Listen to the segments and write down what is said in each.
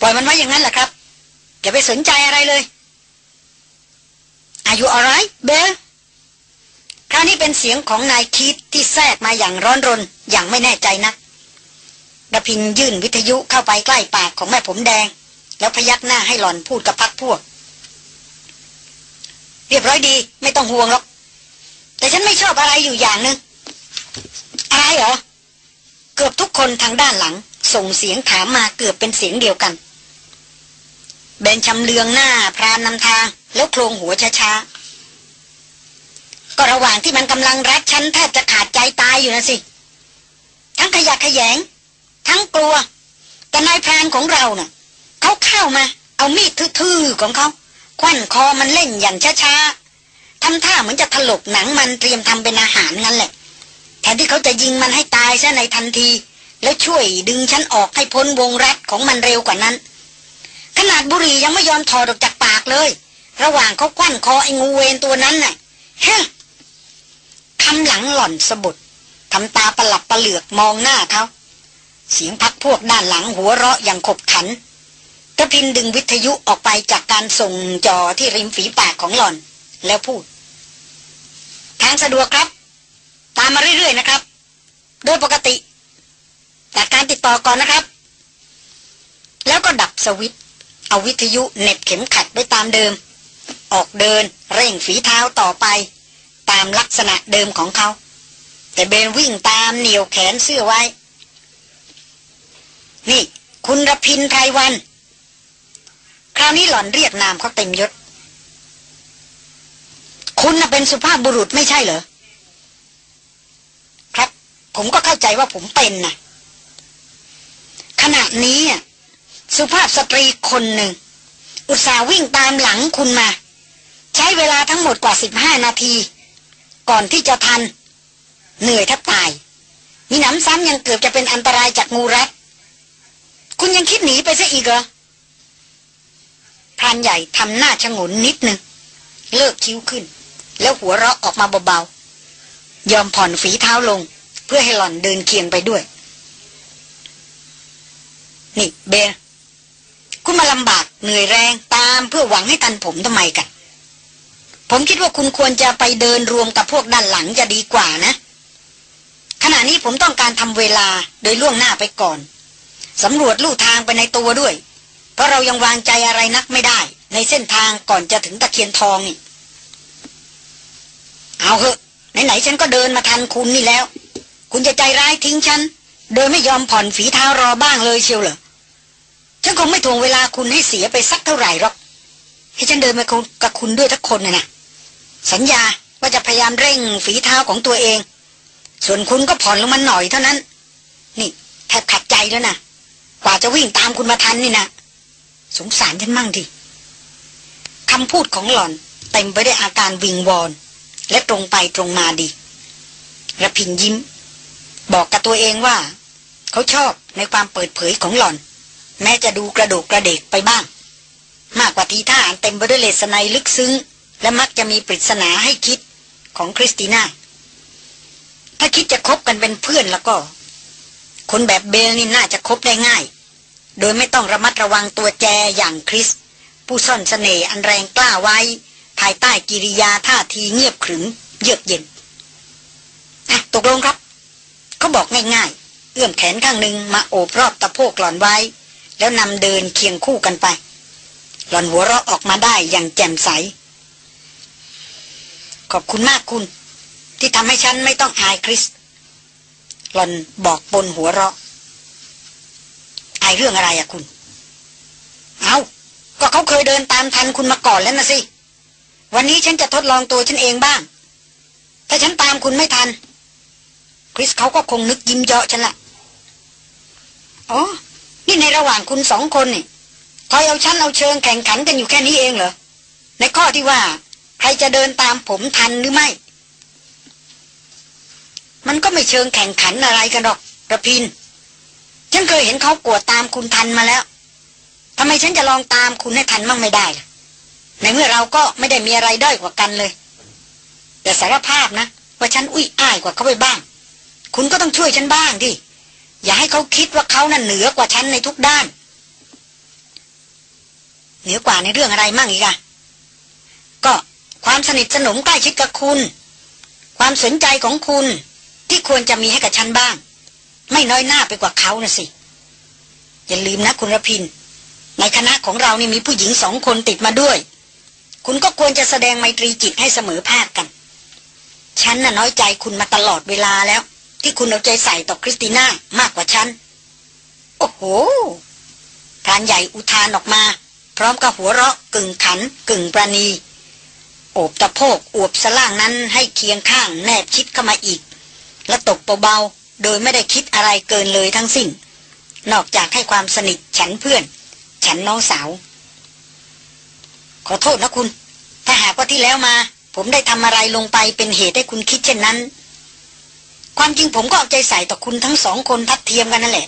ปล่อยมันไว้อย่างนั้นแหละครับอย่าไปสนใจอะไรเลย อายุอะไรเบลคราวนี้เป็นเสียงของนายคิดที่แทรกมาอย่างร้อนรนอย่างไม่แน่ใจนะักดพินยื่นวิทยุเข้าไปใกล้ปากของแม่ผมแดง แล้วพยักหน้าให้หล่อนพูดกับพักพวก เรียบร้อยดี ไม่ต้องห่วงหรอก แต่ฉันไม่ชอบอะไรอยู่อย่างหนึง อะไรเหรอ เกือบทุกคนทางด้านหลัง ส่งเสียงถามมาเกือบเป็นเสียงเดียวกัน เบนชำเลืองหน้าพรานนำทาง แล้วโครงหัวช้าๆ ก็ระหว่างที่มันกำลังรัดฉันแทบจะขาดใจตายอยู่นะสิ ทั้งขยะขยง ทั้งกลัว แต่นายพรานของเราเนะ่ะเขาเข้ามา เอามีดทื่อๆของเขา ควันคอมันเล่นอย่างช้าๆทำท่าเหมือนจะถลกหนังมันเตรียมทำเป็นอาหารนั่นแหละแทนที่เขาจะยิงมันให้ตายซะในทันที แล้วช่วยดึงฉันออกให้พ้นวงรัดของมันเร็วกว่านั้น ขนาดบุรียังไม่ยอมถอดออกจากปากเลย ระหว่างเขาควันคอไอ้งูเวนตัวนั้นน่ะฮะคำหลังหล่อนสะบุดทำตาประหลับประเหลือกมองหน้าเขาเสียงพักพวกด้านหลังหัวเราะอย่างขบขันกระพินดึงวิทยุออกไปจากการส่งจอที่ริมฝีปากของหล่อน แล้วพูด ทางสะดวกครับ ตามมาเรื่อยๆนะครับ โดยปกติ แต่การติดต่อก่อนนะครับ แล้วก็ดับสวิต เอาวิทยุเน็บเข็มขัดไว้ตามเดิม ออกเดินเร่งฝีเท้าต่อไป ตามลักษณะเดิมของเขา แต่เบนวิ่งตามเหนียวแขนเสื้อไว้ นี่ คุณรพินไพรวัน คราวนี้หล่อนเรียกนามเขาเต็มยศ คุณน่ะเป็นสุภาพบุรุษไม่ใช่เหรอ ครับ ผมก็เข้าใจว่าผมเป็นนะขณะนี้ สุภาพสตรีคนหนึ่ง อุตส่าห์วิ่งตามหลังคุณมา ใช้เวลาทั้งหมดกว่าสิบห้านาที ก่อนที่จะทัน เหนื่อยแทบตาย มีหนำซ้ำยังเกือบจะเป็นอันตรายจากงูรัด คุณยังคิดหนีไปซะอีกเหรอพรานใหญ่ทำหน้าชงนนิดนึง เลิกคิ้วขึ้น แล้วหัวเราะออกมาเบาๆ ยอมผ่อนฝีเท้าลง เพื่อให้หล่อนเดินเคียงไปด้วย นี่เบล คุณมาลำบากเหนื่อยแรงตามเพื่อหวังให้ทันผมทำไมกัน ผมคิดว่าคุณควรจะไปเดินรวมกับพวกด้านหลังจะดีกว่านะ ขณะนี้ผมต้องการทำเวลาโดยล่วงหน้าไปก่อนสำรวจลู่ทางไปในตัวด้วย เพราะเรายังวางใจอะไรนักไม่ได้ ในเส้นทางก่อนจะถึงตะเคียนทองนี่เอาเหอะไหนๆฉันก็เดินมาทันคุณนี่แล้ว คุณจะใจร้ายทิ้งฉัน โดยไม่ยอมผ่อนฝีเท้ารอบ้างเลยเชียวเหรอ ฉันคงไม่ทวงเวลาคุณให้เสียไปสักเท่าไหร่หรอกให้ฉันเดินมากับคุณด้วยทุกคนนะนะสัญญาว่าจะพยายามเร่งฝีเท้าของตัวเอง ส่วนคุณก็ผ่อนลงมาหน่อยเท่านั้น นี่แทบขัดใจแล้วนะกว่าจะวิ่งตามคุณมาทันนี่นะสงสารฉันมั่งทีคำพูดของหล่อนเต็มไปด้วยอาการวิงวอน และตรงไปตรงมาดีระพินยิ้ม บอกกับตัวเองว่า เขาชอบในความเปิดเผยของหล่อน แม้จะดูกระโดกกระเดกไปบ้าง มากกว่าทีท่าอันเต็มไปด้วยเลศนัยลึกซึ้ง และมักจะมีปริศนาให้คิดของคริสติน่า ถ้าคิดจะคบกันเป็นเพื่อนแล้วก็ คนแบบเบลนี่น่าจะคบได้ง่าย โดยไม่ต้องระมัดระวังตัวแจอย่างคริส ผู้ซ่อนเสน่ห์อันแรงกล้าไว้ ภายใต้กิริยาท่าทีเงียบขรึม เยือกเย็นอะตกลงครับ เขาบอกง่ายๆ เอื้อมแขนข้างหนึ่งมาโอบรอบตะโพกหล่อนไว้ แล้วนำเดินเคียงคู่กันไป หล่อนหัวเราะออกมาได้อย่างแจ่มใส ขอบคุณมากคุณ ที่ทำให้ฉันไม่ต้องอายคริส หลอนบอกบนหัวเราะไอเรื่องอะไรอะคุณ เอาก็เขาเคยเดินตามทันคุณมาก่อนแล้วนะสิ วันนี้ฉันจะทดลองตัวฉันเองบ้าง ถ้าฉันตามคุณไม่ทัน คริสเขาก็คงนึกยิ้มเยาะฉันละอ๋อ นี่ในระหว่างคุณสองคนนี่คอยเอาฉันเอาเชิงแข่งขันกันอยู่แค่นี้เองเหรอ ในข้อที่ว่า ใครจะเดินตามผมทันหรือไม่ มันก็ไม่เชิงแข่งขันอะไรกันหรอกระพิน ฉันเคยเห็นเขากวดตามคุณทันมาแล้วทำไมฉันจะลองตามคุณให้ทันมั่งไม่ได้ล่ะ ในเมื่อเราก็ไม่ได้มีอะไรด้อยกว่ากันเลย แต่สารภาพนะ ว่าฉันอุ้ยอ้ายกว่าเขาไปบ้าง คุณก็ต้องช่วยฉันบ้างดิ อย่าให้เขาคิดว่าเขานั่นเหนือกว่าฉันในทุกด้าน เหนือกว่าในเรื่องอะไรมั่งอีกอะก็ความสนิทสนมใกล้ชิดกับคุณ ความสนใจของคุณที่ควรจะมีให้กับฉันบ้าง ไม่น้อยหน้าไปกว่าเขานะสิ อย่าลืมนะคุณรพิน ในคณะของเรานี่มีผู้หญิงสองคนติดมาด้วย คุณก็ควรจะแสดงไมตรีจิตให้เสมอภาคกัน ฉันน่ะน้อยใจคุณมาตลอดเวลาแล้ว ที่คุณเอาใจใส่ต่อคริสติน่ามากกว่าฉัน โอ้โหพรานใหญ่อุทานออกมา พร้อมกับหัวเราะกึ่งขันกึ่งประนี โอบตะโพกอวบสล่างนั้นให้เคียงข้างแนบชิดเข้ามาอีก และตกเบาๆ โดยไม่ได้คิดอะไรเกินเลยทั้งสิ้น นอกจากให้ความสนิทฉันเพื่อน ฉันน้องสาว ขอโทษนะคุณ ถ้าหากว่าที่แล้วมา ผมได้ทำอะไรลงไปเป็นเหตุให้คุณคิดเช่นนั้น ความจริงผมก็เอาใจใส่ต่อคุณทั้งสองคนทัดเทียมกันนั่นแหละ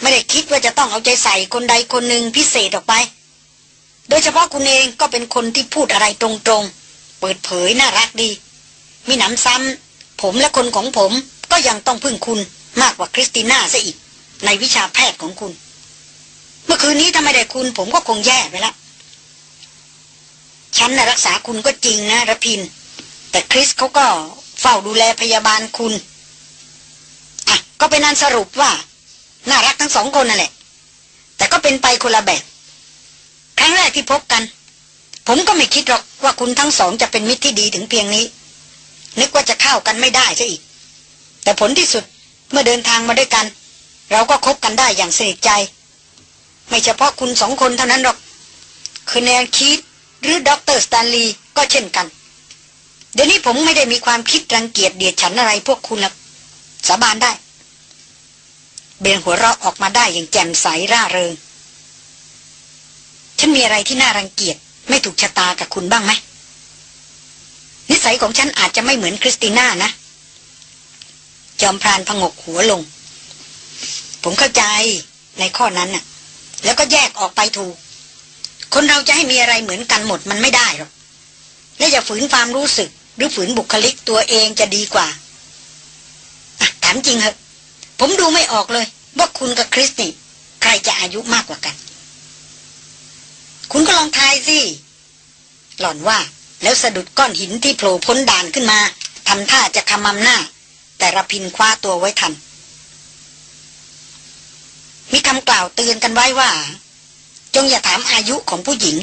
ไม่ได้คิดว่าจะต้องเอาใจใส่คนใดคนหนึ่งพิเศษออกไป โดยเฉพาะคุณเองก็เป็นคนที่พูดอะไรตรงๆ เปิดเผยน่ารักดี มีหนำซ้ำผมและคนของผมก็ยังต้องพึ่งคุณมากกว่าคริสติน่าซะอีก ในวิชาแพทย์ของคุณ เมื่อคืนนี้ถ้าไม่ได้คุณผมก็คงแย่ไปละฉันนะรักษาคุณก็จริงนะระพิน แต่คริสเขาก็เฝ้าดูแลพยาบาลคุณ ก็เป็นนันสรุปว่า น่ารักทั้งสองคนนั่นแหละ แต่ก็เป็นไปคนละแบบ ครั้งแรกที่พบกัน ผมก็ไม่คิดหรอกว่าคุณทั้งสองจะเป็นมิตรที่ดีถึงเพียงนี้ นึกว่าจะเข้ากันไม่ได้ซะอีก แต่ผลที่สุดเมื่อเดินทางมาด้วยกัน เราก็คบกันได้อย่างสนิทใจ ไม่เฉพาะคุณสองคนเท่านั้นหรอก คือแนนคิดหรือด็อกเตอร์สแตนลีย์ก็เช่นกัน เดี๋ยวนี้ผมไม่ได้มีความคิดรังเกียจเดียดฉันท์อะไรพวกคุณละสาบานได้ เบลหัวเราะออกมาได้อย่างแจ่มใสร่าเริง ฉันมีอะไรที่น่ารังเกียจไม่ถูกชะตากับคุณบ้างไหม นิสัยของฉันอาจจะไม่เหมือนคริสติน่านะ จอมพรานพงกหัวลง ผมเข้าใจในข้อนั้นน่ะ แล้วก็แยกออกไปถูก คนเราจะให้มีอะไรเหมือนกันหมดมันไม่ได้หรอก และอย่าฝืนความรู้สึก หรือฝืนบุคลิกตัวเองจะดีกว่าอะถามจริงเหอะ ผมดูไม่ออกเลย ว่าคุณกับคริสนี่ใครจะอายุมากกว่ากัน คุณก็ลองทายสิ หล่อนว่า แล้วสะดุดก้อนหินที่โผล่พ้นด่านขึ้นมาทำท่าจะคำมำหน้า แต่ระพินคว้าตัวไว้ทัน มีคำกล่าวเตือนกันไว้ว่า จงอย่าถามอายุของผู้หญิง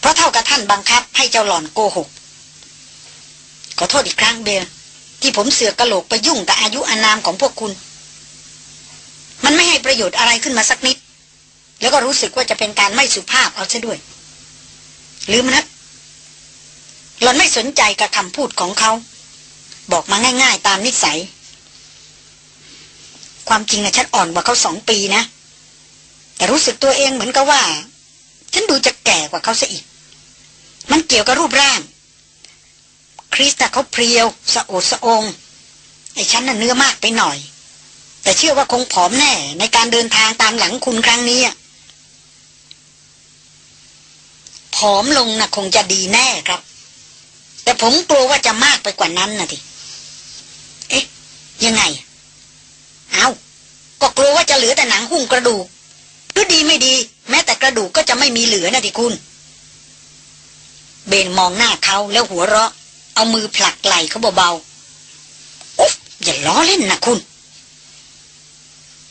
เพราะเท่ากับท่านบังคับให้เจ้าหล่อนโกหก ขอโทษอีกครั้งเบลที่ผมเสือกกระโหลกไปยุ่งกับอายุอานามของพวกคุณ มันไม่ให้ประโยชน์อะไรขึ้นมาสักนิด แล้วก็รู้สึกว่าจะเป็นการไม่สุภาพเอาซะด้วย ลืมนะหล่อนไม่สนใจกับคำพูดของเขา บอกมาง่าย ๆ ตามนิสัย ความจริงนะฉันอ่อนกว่าเขาสองปีนะ แต่รู้สึกตัวเองเหมือนกับว่า ฉันดูจะแก่กว่าเขาซะอีก มันเกี่ยวกับรูปร่าง คริสต์เขาเพรียว สะโอดสะองไอ้ฉันน่ะเนื้อมากไปหน่อย แต่เชื่อว่าคงผอมแน่ในการเดินทางตามหลังคุณครั้งนี้ผอมลงนะ่ะคงจะดีแน่ครับ แต่ผมกลัวว่าจะมากไปกว่านั้นนะทีเอ๊ะ ยังไง เอาก็กลัวว่าจะเหลือแต่หนังหุ้มกระดูกหรือดีไม่ดี แม้แต่กระดูกก็จะไม่มีเหลือนะที่คุณ เบนมองหน้าเขาแล้วหัวเราะ เอามือผลักไหล่เขาเบาๆอุ๊บอย่าล้อเล่นนะคุณ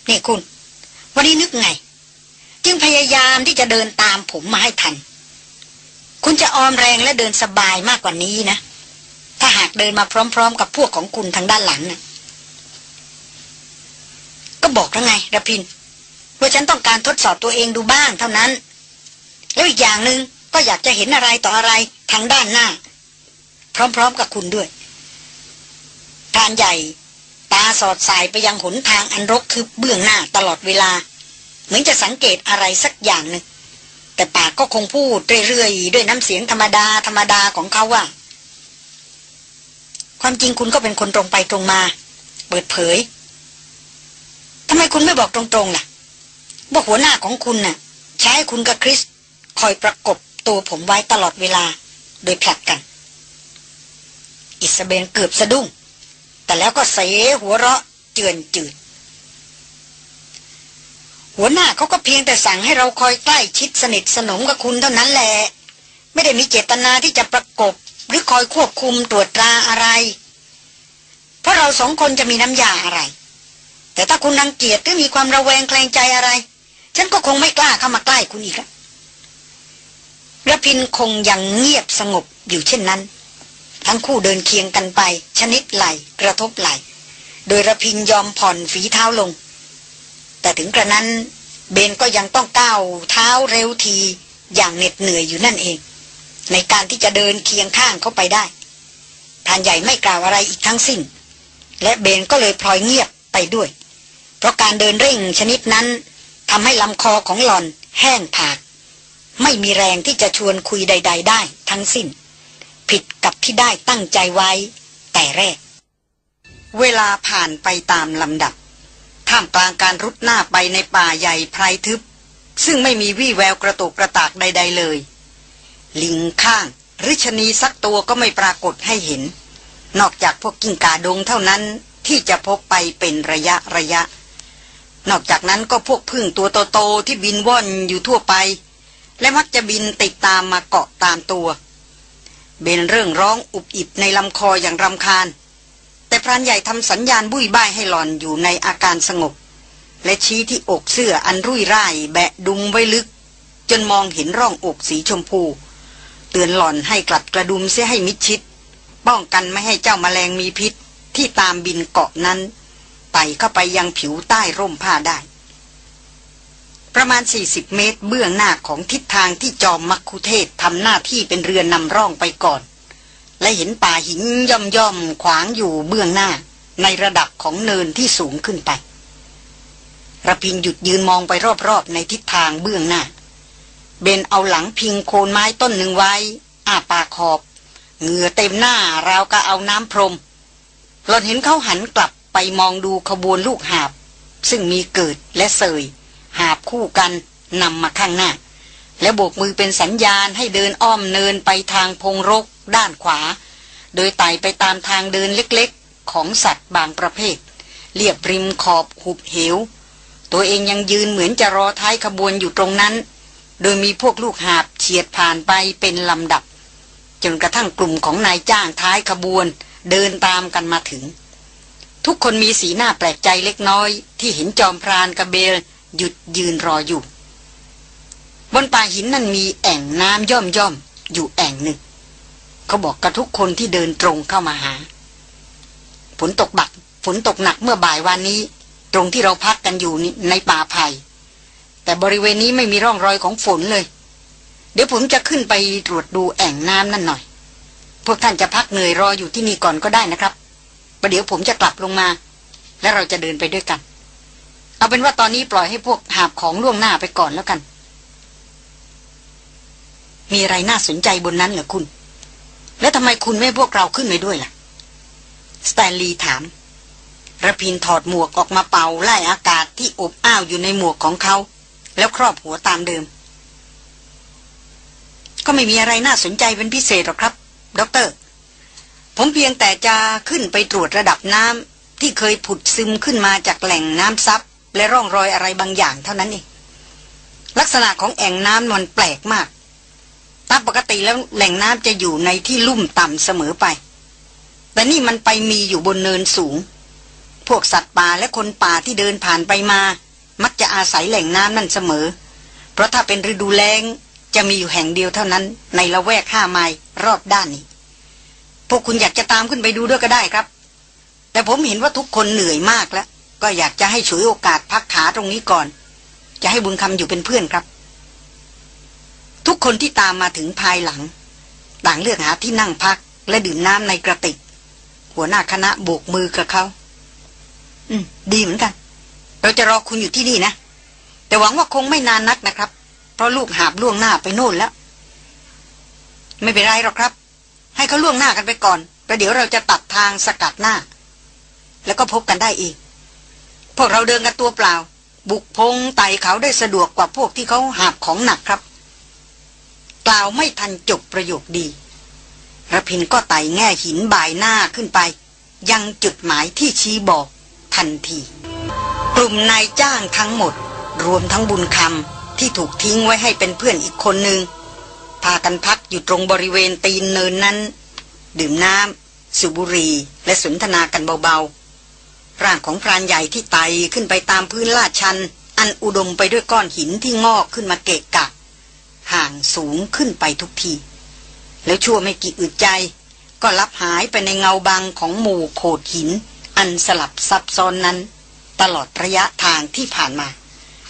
นี่คุณ วันนี้นึกไง จึงพยายามที่จะเดินตามผมมาให้ทัน คุณจะออมแรงและเดินสบายมากกว่านี้นะ ถ้าหากเดินมาพร้อม ๆ กับพวกของคุณทางด้านหลังนะก็บอกแล้วไงระพินว่าฉันต้องการทดสอบตัวเองดูบ้างเท่านั้น แล้วอีกอย่างหนึง่งก็อยากจะเห็นอะไรต่ออะไรทางด้านหน้า พร้อมๆกับคุณด้วยทานใหญ่าสอดสายไปยังหนทางอันรกคือเบื้องหน้าตลอดเวลา เหมือนจะสังเกตอะไรสักอย่างหนึ่งแต่ปากก็คงพูดเรื่อยๆ ด้วยน้ำเสียงธรรมดาธรรมดาของเขาว่า ความจริงคุณก็เป็นคนตรงไปตรงมา เปิดเผยทำไมคุณไม่บอกตรงๆล่ะว่าหัวหน้าของคุณน่ะ ใช้คุณกับคริส คอยประกบตัวผมไว้ตลอดเวลา โดยผลัดกัน อิสเบนเกือบสะดุ้ง แต่แล้วก็เสหัวเราะเจือนจืด หัวหน้าเขาก็เพียงแต่สั่งให้เราคอยใกล้ชิดสนิทสนมกับคุณเท่านั้นแหละ ไม่ได้มีเจตนาที่จะประกบ หรือคอยควบคุมตรวจตราอะไร เพราะเราสองคนจะมีน้ำยาอะไร แต่ถ้าคุณรังเกียจหรือมีความระแวงแคลงใจอะไร ฉันก็คงไม่กล้าเข้ามาใกล้คุณอีกแล้วระพินคงยังเงียบสงบอยู่เช่นนั้น ทั้งคู่เดินเคียงกันไป ชนิดไหลกระทบไหล โดยระพินยอมผ่อนฝีเท้าลง แต่ถึงกระนั้นเบนก็ยังต้องก้าวเท้าเร็วทีอย่างเหน็ดเหนื่อยอยู่นั่นเอง ในการที่จะเดินเคียงข้างเข้าไปได้ทานใหญ่ไม่กล่าวอะไรอีกทั้งสิ้น และเบนก็เลยพลอยเงียบไปด้วย เพราะการเดินเร่งชนิดนั้นทำให้ลำคอของหลอนแห้งผาก ไม่มีแรงที่จะชวนคุยใด ๆ ได้ทั้งสิ้น ผิดกับที่ได้ตั้งใจไว้ แต่แรก เวลาผ่านไปตามลำดับ ท่ามกลางการรุดหน้าไปในป่าใหญ่ไพรทึบ ซึ่งไม่มีวี่แววกระตุกกระตากใด ๆเลย ลิงข้างหรือชนีสักตัวก็ไม่ปรากฏให้เห็น นอกจากพวกกิ้งกาดงเท่านั้นที่จะพบไปเป็นระยะระยะ นอกจากนั้นก็พวกพึ่งตัวโตๆที่บินว่อนอยู่ทั่วไป และมักจะบินติดตามมาเกาะตามตัว เบนเรื่องร้องอุบอิบในลำคออย่างรำคาญ แต่พรานใหญ่ทำสัญญาณบุ้ยบ้ายให้หลอนอยู่ในอาการสงบ และชี้ที่อกเสื้ออันรุ่ยร่ายแบะดุมไว้ลึก จนมองเห็นร่องอกสีชมพู เตือนหลอนให้กลัดกระดุมเสียให้มิดชิด ป้องกันไม่ให้เจ้ามาแมลงมีพิษที่ตามบินเกาะนั้นไต่เข้าไปยังผิวใต้ร่มผ้าได้ ประมาณ 40 เมตรเบื้องหน้าของทิศทางที่จอมมักคุเทศทำหน้าที่เป็นเรือนนำร่องไปก่อน และเห็นป่าหินย่อมย่อมขวางอยู่เบื้องหน้าในระดับของเนินที่สูงขึ้นไประพินหยุดยืนมองไปรอบๆ ในทิศทางเบื้องหน้า เบนเอาหลังพิงโคนไม้ต้นหนึ่งไว้ อ้าปากขอบ เหงื่อเต็มหน้าราวกับเอาน้ำพรมหลอนเห็นเขาหันกลับไปมองดูขบวนลูกหาบ ซึ่งมีเกิดและเสย หาบคู่กันนำมาข้างหน้า แล้วโบกมือเป็นสัญญาณให้เดินอ้อมเนินไปทางพงรก ด้านขวา โดยไต่ไปตามทางเดินเล็กๆ ของสัตว์บางประเภท เรียบริมขอบหุบเหว ตัวเองยังยืนเหมือนจะรอท้ายขบวนอยู่ตรงนั้น โดยมีพวกลูกหาบเฉียดผ่านไปเป็นลำดับ จนกระทั่งกลุ่มของนายจ้างท้ายขบวนเดินตามกันมาถึง ทุกคนมีสีหน้าแปลกใจเล็กน้อย ที่เห็นจอมพรานกระเบล หยุดยืนรออยู่ บนป่าหินนั่นมีแอ่งน้ำย่อมย่อมอยู่แอ่งหนึ่ง เขาบอกกับทุกคนที่เดินตรงเข้ามาหาฝนตกบักฝนตกหนักเมื่อบ่ายวันนี้ ตรงที่เราพักกันอยู่ในป่าไผ่แต่บริเวณนี้ไม่มีร่องรอยของฝนเลย เดี๋ยวผมจะขึ้นไปตรวจดูแอ่งน้ำนั่นหน่อย พวกท่านจะพักเหนื่อยรออยู่ที่นี่ก่อนก็ได้นะครับประเดี๋ยวผมจะกลับลงมา และเราจะเดินไปด้วยกัน เอาเป็นว่าตอนนี้ปล่อยให้พวกหาบของล่วงหน้าไปก่อนแล้วกัน มีอะไรน่าสนใจบนนั้นเหรอคุณ แล้วทำไมคุณไม่พวกเราขึ้นไปด้วยล่ะ สแตนลีย์ถามระพินถอดหมวกออกมาเป่าไล่อากาศที่อบอ้าวอยู่ในหมวกของเขา แล้วครอบหัวตามเดิม ก็ไม่มีอะไรน่าสนใจเป็นพิเศษหรอกครับ ด็อกเตอร์ ผมเพียงแต่จะขึ้นไปตรวจระดับน้ำที่เคยผุดซึมขึ้นมาจากแหล่งน้ำซับ และร่องรอยอะไรบางอย่างเท่านั้นเองลักษณะของแอ่งน้ำมันแปลกมากตามปกติแล้วแหล่งน้ำจะอยู่ในที่ลุ่มต่ำเสมอไป แต่นี่มันไปมีอยู่บนเนินสูง พวกสัตว์ป่าและคนป่าที่เดินผ่านไปมา มักจะอาศัยแหล่งน้ำนั่นเสมอ เพราะถ้าเป็นฤดูแล้งจะมีอยู่แห่งเดียวเท่านั้น ในละแวกห้าไมล์รอบด้านนี้ พวกคุณอยากจะตามขึ้นไปดูด้วยก็ได้ครับ แต่ผมเห็นว่าทุกคนเหนื่อยมากแล้ว ก็อยากจะให้ฉวยโอกาสพักขาตรงนี้ก่อน จะให้บุญคำอยู่เป็นเพื่อนครับ ทุกคนที่ตามมาถึงภายหลังต่างเลือกหาที่นั่งพักและดื่มน้ำในกระติก หัวหน้าคณะโบกมือกับเขา อืม ดีเหมือนกัน เราจะรอคุณอยู่ที่นี่นะ แต่หวังว่าคงไม่นานนักนะครับ เพราะลูกหาบล่วงหน้าไปโน่นแล้ว ไม่เป็นไรหรอกครับ ให้เขาล่วงหน้ากันไปก่อนประเดี๋ยวเราจะตัดทางสกัดหน้า แล้วก็พบกันได้อีก พวกเราเดินกันตัวเปล่า บุกพงไต่เขาได้สะดวกกว่าพวกที่เขาหาบของหนักครับ กล่าวไม่ทันจบประโยคดีระพินก็ไต่แง่หินบ่ายหน้าขึ้นไป ยังจุดหมายที่ชี้บอกทันที กลุ่มนายจ้างทั้งหมด รวมทั้งบุญคำที่ถูกทิ้งไว้ให้เป็นเพื่อนอีกคนหนึ่งพากันพักอยู่ตรงบริเวณตีนเนินนั้น ดื่มน้ำสุบุหรีและสนทนากันเบาๆ ร่างของพรานใหญ่ที่ไต่ขึ้นไปตามพื้นลาดชัน อันอุดมไปด้วยก้อนหินที่งอกขึ้นมาเกะกะ ห่างสูงขึ้นไปทุกที แล้วชั่วไม่กี่อึดใจ ก็ลับหายไปในเงาบังของหมู่โขดหิน อันสลับซับซ้อนนั้น ตลอดระยะทางที่ผ่านมา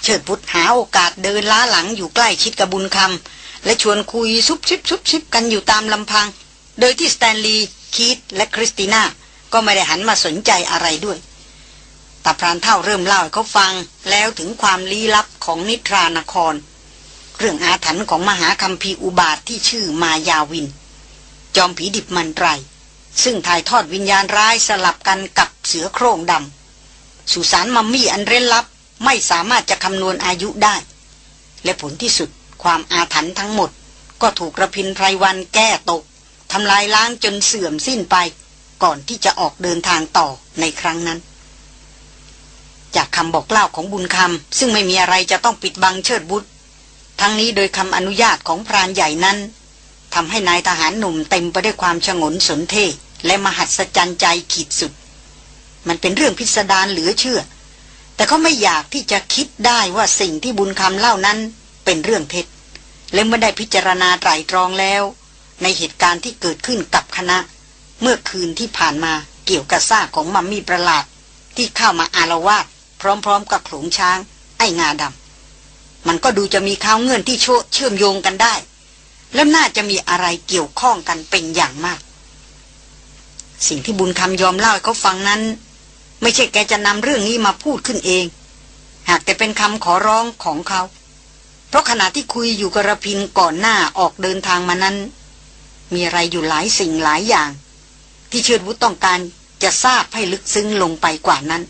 เชิดวุธหาโอกาสเดินล้าหลังอยู่ใกล้ชิดกับบุญคำและชวนคุยซุบซิบซุบซิบกันอยู่ตามลำพัง โดยที่สแตนลีย์คีตและคริสติน่าก็ไม่ได้หันมาสนใจอะไรด้วย ต่พรานเท่าเริ่มเล่าให้เขาฟังแล้วถึงความลี้ลับของนิทรานคร เรื่องอาถรรพ์ของมหาคัมภีร์อุบาทว์ที่ชื่อมายาวิน จอมผีดิบมันไรซึ่งถ่ายทอดวิญญาณร้ายสลับกันกับเสือโคร่งดำสุสานมัมมี่อันเร้นลับไม่สามารถจะคำนวณอายุได้ และผลที่สุดความอาถรรพ์ทั้งหมด ก็ถูกกระพินไพรวันแก้ตกทำลายล้างจนเสื่อมสิ้นไป ก่อนที่จะออกเดินทางต่อในครั้งนั้น จากคำบอกเล่าของบุญคำซึ่งไม่มีอะไรจะต้องปิดบังเชิดบุตรทั้งนี้โดยคำอนุญาตของพรานใหญ่นั้นทำให้นายทหารหนุ่มเต็มไปด้วยความชงนสนเทและมหัศจรรย์ใจขีดสุด มันเป็นเรื่องพิสดารเหลือเชื่อ แต่เขาไม่อยากที่จะคิดได้ว่าสิ่งที่บุญคำเล่านั้นเป็นเรื่องเท็จ และเมื่อได้พิจารณาไตรตรองแล้ว ในเหตุการณ์ที่เกิดขึ้นกับคณะ เมื่อคืนที่ผ่านมาเกี่ยวกับซากของมัมมี่ประหลาดที่เข้ามาอารวาส พร้อมๆกับขลงช้าง ไอ้งาดำมันก็ดูจะมีข้าวเงื่อนที่เชื่อมโยงกันได้ และน่าจะมีอะไรเกี่ยวข้องกันเป็นอย่างมาก สิ่งที่บุญคำยอมเล่าให้เขาฟังนั้น ไม่ใช่แกจะนำเรื่องนี้มาพูดขึ้นเอง หากแต่เป็นคำขอร้องของเขา เพราะขณะที่คุยอยู่กระพินก่อนหน้าออกเดินทางมานั้น มีอะไรอยู่หลายสิ่งหลายอย่าง ที่เชิดวุฒต้องการจะทราบให้ลึกซึ้งลงไปกว่านั้น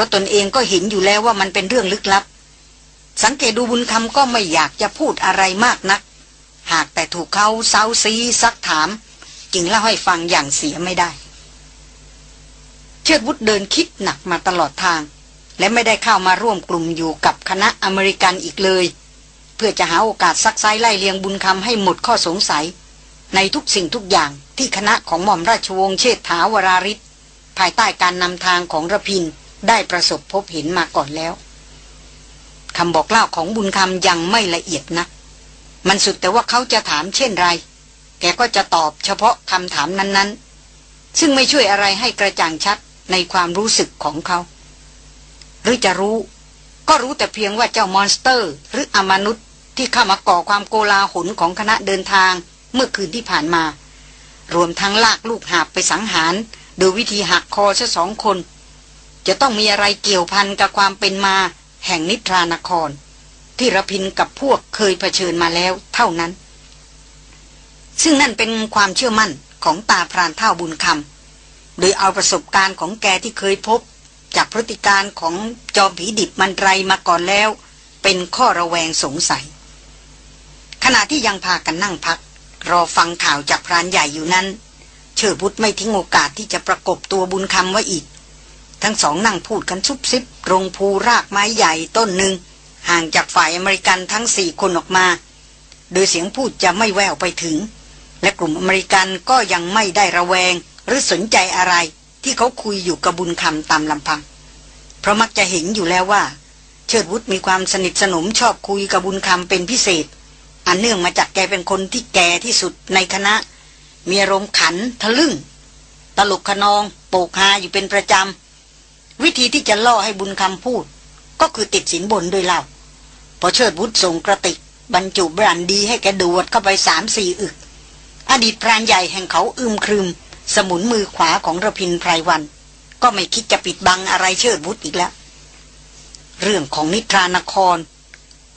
ราะตนเองก็เห็นอยู่แล้วว่ามันเป็นเรื่องลึกลับ สังเกตดูบุญคำก็ไม่อยากจะพูดอะไรมากนัก หากแต่ถูกเขาเซาซีซักถาม จึงเล่าให้ฟังอย่างเสียไม่ได้ เชิดวุฒเดินคิดหนักมาตลอดทาง และไม่ได้เข้ามาร่วมกลุ่มอยู่กับคณะอเมริกันอีกเลย เพื่อจะหาโอกาสซักไซไล่เลียงบุญคำให้หมดข้อสงสัย ในทุกสิ่งทุกอย่างที่คณะของหม่อมราชวงศ์เชษฐาวราริศภายใต้การนำทางของระพิน ได้ประสบพบเห็นมาก่อนแล้วคำบอกเล่าของบุญคำยังไม่ละเอียดนะัก มันสุดแต่ว่าเขาจะถามเช่นไร แกก็จะตอบเฉพาะคำถามนั้น ๆ ซึ่งไม่ช่วยอะไรให้กระจ่างชัดในความรู้สึกของเขา หรือจะรู้ ก็รู้แต่เพียงว่าเจ้ามอนสเตอร์ หรืออมนุษย์ที่เข้ามาก่อความโกลาหลของคณะเดินทางเมื่อคืนที่ผ่านมา รวมทั้งลากลูกหาบไปสังหาร โดยวิธีหักคอซะสองคน จะต้องมีอะไรเกี่ยวพันกับความเป็นมา แห่งนิทรานคร ที่ระพินกับพวกเคยเผชิญมาแล้วเท่านั้น ซึ่งนั่นเป็นความเชื่อมั่นของตาพรานเท่าบุญคำโดยเอาประสบการณ์ของแกที่เคยพบ จากพฤติการของจอมผีดิบมันไรมาก่อนแล้ว เป็นข้อระแวงสงสัย ขณะที่ยังพากันนั่งพัก รอฟังข่าวจากพรานใหญ่อยู่นั้นเชิดบุตรไม่ทิ้งโอกาสที่จะประกบตัวบุญคำไว้อีก ทั้งสองนั่งพูดกันซุบซิบตรงภูรากไม้ใหญ่ต้นหนึ่ง ห่างจากฝ่ายอเมริกันทั้งสี่คนออกมา โดยเสียงพูดจะไม่แววไปถึง และกลุ่มอเมริกันก็ยังไม่ได้ระแวง หรือสนใจอะไรที่เขาคุยอยู่กับบุญคำตามลำพัง เพราะมักจะเห็นอยู่แล้วว่า เชิดวุฒมีความสนิทสนมชอบคุยกับบุญคำเป็นพิเศษ อันเนื่องมาจากแกเป็นคนที่แก่ที่สุดในคณะ มีอารมณ์ขันทะลึ่ง ตลกขนอง โปกฮาอยู่เป็นประจำ วิธีที่จะล่อให้บุญคำพูด ก็คือติดสินบนด้วยเล่าพอเชิดวุฒส่งกระติก บรรจุบรันดีให้แกดวดเข้าไปสามสี่อึก อดีตพรานใหญ่แห่งเขาอึมครึม สมุนมือขวาของระพินไพรวัน ก็ไม่คิดจะปิดบังอะไรเชิดวุฒอีกแล้ว เรื่องของนิทรานคร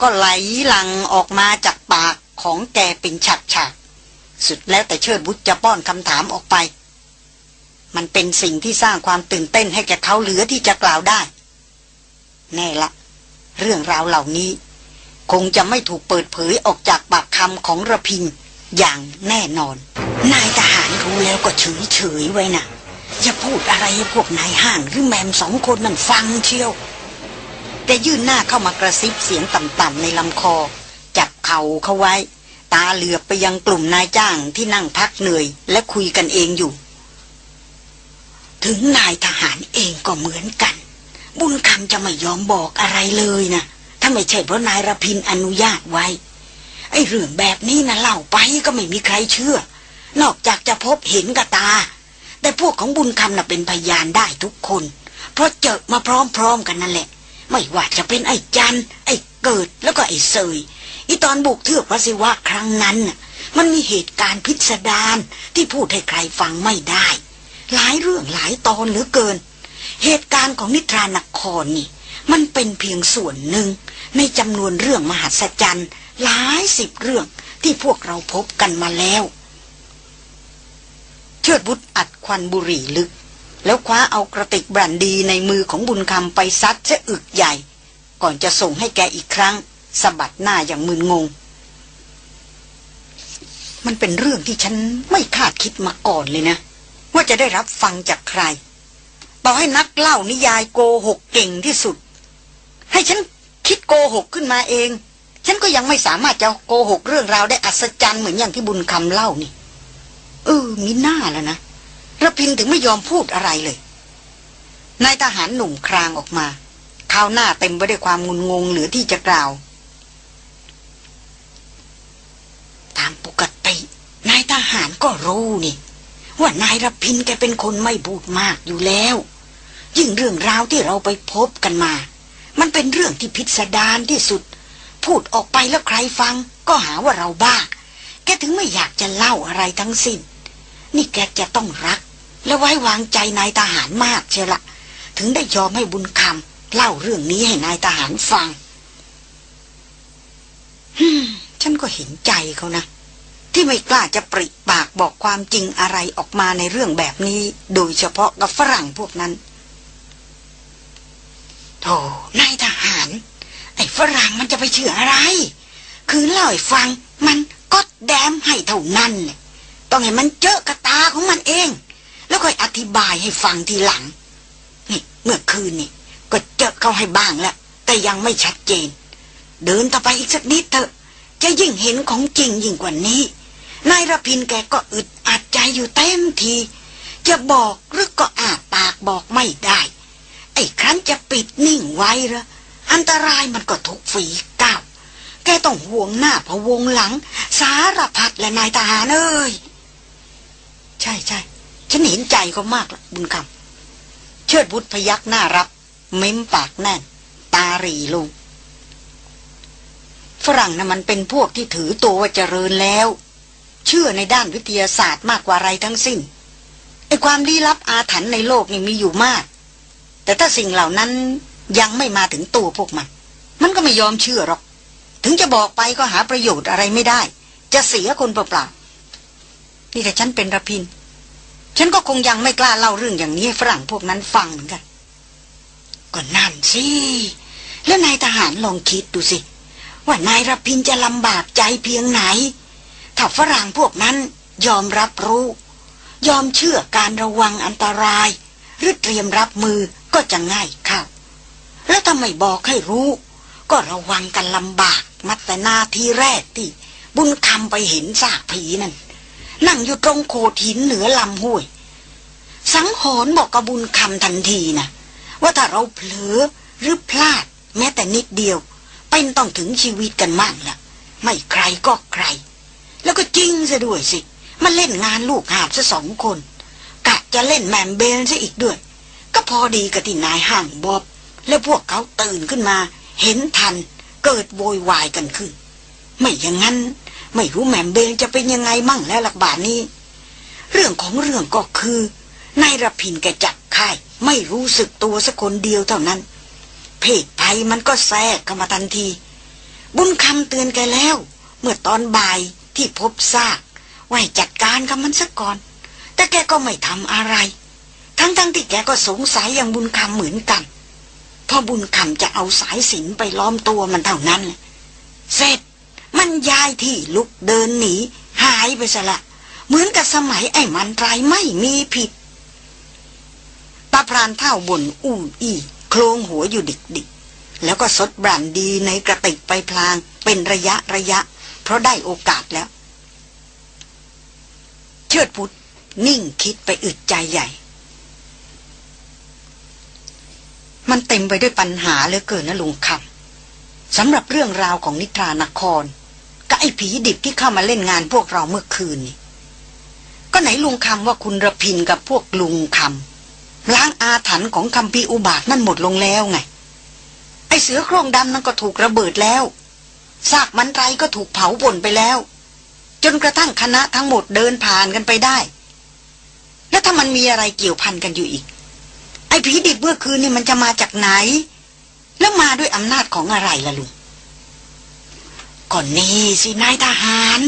ก็ไหลหลังออกมาจากปากของแกเป็นฉากฉากสุดแล้วแต่เชิดวุฒจะป้อนคำถามออกไป มันเป็นสิ่งที่สร้างความตื่นเต้นให้แกเขาเหลือที่จะกล่าวได้ แน่ละ เรื่องราวเหล่านี้ คงจะไม่ถูกเปิดเผยออกจากปากคำของระพินอย่างแน่นอน นายทหารรู้แล้วก็เฉยเฉยๆไว้นะอย่าพูดอะไรให้พวกนายห้างหรือแมมสองคนนั่นฟังเชียวแกยื่นหน้าเข้ามากระซิบเสียงต่ำๆในลำคอ จับเข่าเขาไว้ ตาเหลือบไปยังกลุ่มนายจ้างที่นั่งพักเหนื่อยและคุยกันเองอยู่ ถึงนายทหารเองก็เหมือนกัน บุญคำจะไม่ยอมบอกอะไรเลยนะถ้าไม่ใช่เพราะนายรพินอนุญาตไว้ ไอ้เรื่องแบบนี้นะเล่าไปก็ไม่มีใครเชื่อ นอกจากจะพบเห็นกับตา แต่พวกของบุญคำน่ะเป็นพยานได้ทุกคน เพราะเจอมาพร้อมๆกันนั่นแหละ ไม่ว่าจะเป็นไอ้จันไอ้เกิดแล้วก็ไอ้เซยอีตอนบุกเทือกพระศิวะครั้งนั้นน่ะมันมีเหตุการณ์พิสดารที่พูดให้ใครฟังไม่ได้ หลายเรื่องหลายตอนเหลือเกิน เหตุการณ์ของนิทรานครนี่ มันเป็นเพียงส่วนหนึ่ง ในจำนวนเรื่องมหัศจรรย์หลายสิบเรื่องที่พวกเราพบกันมาแล้ว เชิดบุตรอัดควันบุหรี่ลึก แล้วคว้าเอากระติกบรันดีในมือของบุญคำไปซัดซะอึกใหญ่ ก่อนจะส่งให้แกอีกครั้งสะบัดหน้าอย่างมึนงง มันเป็นเรื่องที่ฉันไม่คาดคิดมาก่อนเลยนะ ว่าจะได้รับฟังจากใครต่อให้นักเล่านิยายโกหกเก่งที่สุด ให้ฉันคิดโกหกขึ้นมาเอง ฉันก็ยังไม่สามารถจะโกหกเรื่องราวได้อัศจรรย์เหมือนอย่างที่บุญคำเล่านี่ เออ มีหน้าแล้วนะระพินถึงไม่ยอมพูดอะไรเลย นายทหารหนุ่มครางออกมาข้าวหน้าเต็มไปด้วยความงุนงงเหลือที่จะกล่าว ตามปกติ นายทหารก็รู้นี่ ว่านายรพินแกเป็นคนไม่พูดมากอยู่แล้ว ยิ่งเรื่องราวที่เราไปพบกันมา มันเป็นเรื่องที่พิสดารที่สุด พูดออกไปแล้วใครฟัง ก็หาว่าเราบ้า แกถึงไม่อยากจะเล่าอะไรทั้งสิ้น นี่แกจะต้องรัก และไว้วางใจนายทหารมากเชียวละถึงได้ยอมให้บุญคำเล่าเรื่องนี้ให้นายทหารฟังฮึฉันก็เห็นใจเขานะ ที่ไม่กล้าจะปริปากบอกความจริงอะไรออกมาในเรื่องแบบนี้ โดยเฉพาะกับฝรั่งพวกนั้นโธ่นายทหาร ไอ้ฝรั่งมันจะไปเชื่ออะไร คือเล่าให้ฟังมันก็แดมให้เท่านั้นเนี่ยต้องให้มันเจอกระตาของมันเอง แล้วค่อยอธิบายให้ฟังทีหลัง นี่ เมื่อคืนนี่ก็เจอเขาให้บ้างแล้ว แต่ยังไม่ชัดเจน เดินต่อไปอีกสักนิดเถอะ จะยิ่งเห็นของจริงยิ่งกว่านี้ นายระพินแกก็อึดอัดใจอยู่เต็มที จะบอกหรือก็อาปากบอกไม่ได้ ไอ้ครั้นจะปิดนิ่งไว้ละอันตรายมันก็ทุกฝีก้าว แกต้องห่วงหน้าพะวงหลัง สารพัดและนายทหารเอ้ย ใช่ใช่ฉันเห็นใจเขามากละบุญคำเชิดบุตรพยักหน้ารับ เม้มปากแน่น ตาหรีลงฝรั่งนะ่ะมันเป็นพวกที่ถือตัวว่าเจริญแล้ว เชื่อในด้านวิทยาศาสตร์มากกว่าอะไรทั้งสิ้นไอ้ความลี้ลับอาถรรพ์ในโลกนี่มีอยู่มาก แต่ถ้าสิ่งเหล่านั้นยังไม่มาถึงตัวพวกมัน มันก็ไม่ยอมเชื่อหรอก ถึงจะบอกไปก็หาประโยชน์อะไรไม่ได้ จะเสียคนเปล่าๆนี่แต่ฉันเป็นระพิน ฉันก็คงยังไม่กล้าเล่าเรื่องอย่างนี้ฝรั่งพวกนั้นฟังเหมือนกันก็นั่นสิแล้วนายทหารลองคิดดูสิ ว่านายรพินจะลำบากใจเพียงไหน ถ้าฝรั่งพวกนั้นยอมรับรู้ ยอมเชื่อการระวังอันตราย หรือเตรียมรับมือก็จะง่ายเข้าแล้วถ้าไม่บอกให้รู้ ก็ระวังกันลำบากมาแต่นาทีแรกที่ บุญคำไปเห็นซากผีนั่น นั่งอยู่ตรงโขดหินเหนือลำห้วย สังหรณ์บอกกับบุญคำทันทีนะว่าถ้าเราเผลอหรือพลาด แม้แต่นิดเดียว เป็นต้องถึงชีวิตกันมั่งละไม่ใครก็ใคร แล้วก็จริงซะด้วยสิมาเล่นงานลูกหาบซะสองคน กะจะเล่นแมมเบลซะอีกด้วย ก็พอดีกับที่นายห่างบอบ แล้วพวกเขาตื่นขึ้นมา เห็นทัน เกิดโวยวายกันขึ้น ไม่อย่างนั้น ไม่รู้แมมเบลจะเป็นยังไงมั่งแล้วหลักบาทนี้ เรื่องของเรื่องก็คือนายรพินแกจับค่ายไม่รู้สึกตัวสักคนเดียวเท่านั้น เพศภัยมันก็แทรกเข้ามาทันที บุญคำเตือนแกแล้ว เมื่อตอนบ่าย ที่พบซากไว้จัดการกับมันสักก่อน แต่แกก็ไม่ทำอะไร ทั้งๆทที่แกก็สงสัยอย่างบุญคำเหมือนกันพอบุญคำจะเอาสายสินไปล้อมตัวมันเท่านั้น เสร็จมันย้ายที่ลุกเดินหนี หายไปซะละเหมือนกับสมัยไอ้มันตรไม่มีผิดตาพรานเท่าบนอู้อี้โครงหัวอยู่ดิกดิกแล้วก็สดบรันดีในกระติกไปพลางเป็นระยะระยะ เพราะได้โอกาสแล้ว เชิดพุทธนิ่งคิดไปอึดใจใหญ่ มันเต็มไปด้วยปัญหาเหลือเกินนะลุงคำสำหรับเรื่องราวของนิทรานครกับไอ้ผีดิบที่เข้ามาเล่นงานพวกเราเมื่อคืนนี่ก็ไหนลุงคำว่าคุณระพินกับพวกลุงคำล้างอาถรรพ์ของคำพีอุบาทนั่นหมดลงแล้วไง ไอ้เสือโครงดำนั่นก็ถูกระเบิดแล้ว ซากมันไรก็ถูกเผาป่นไปแล้ว จนกระทั่งคณะทั้งหมดเดินผ่านกันไปได้ แล้วถ้ามันมีอะไรเกี่ยวพันกันอยู่อีก ไอ้ผีดิบเมื่อคืนนี่มันจะมาจากไหน แล้วมาด้วยอำนาจของอะไรล่ะลุงก่อนนี้สินายทหาร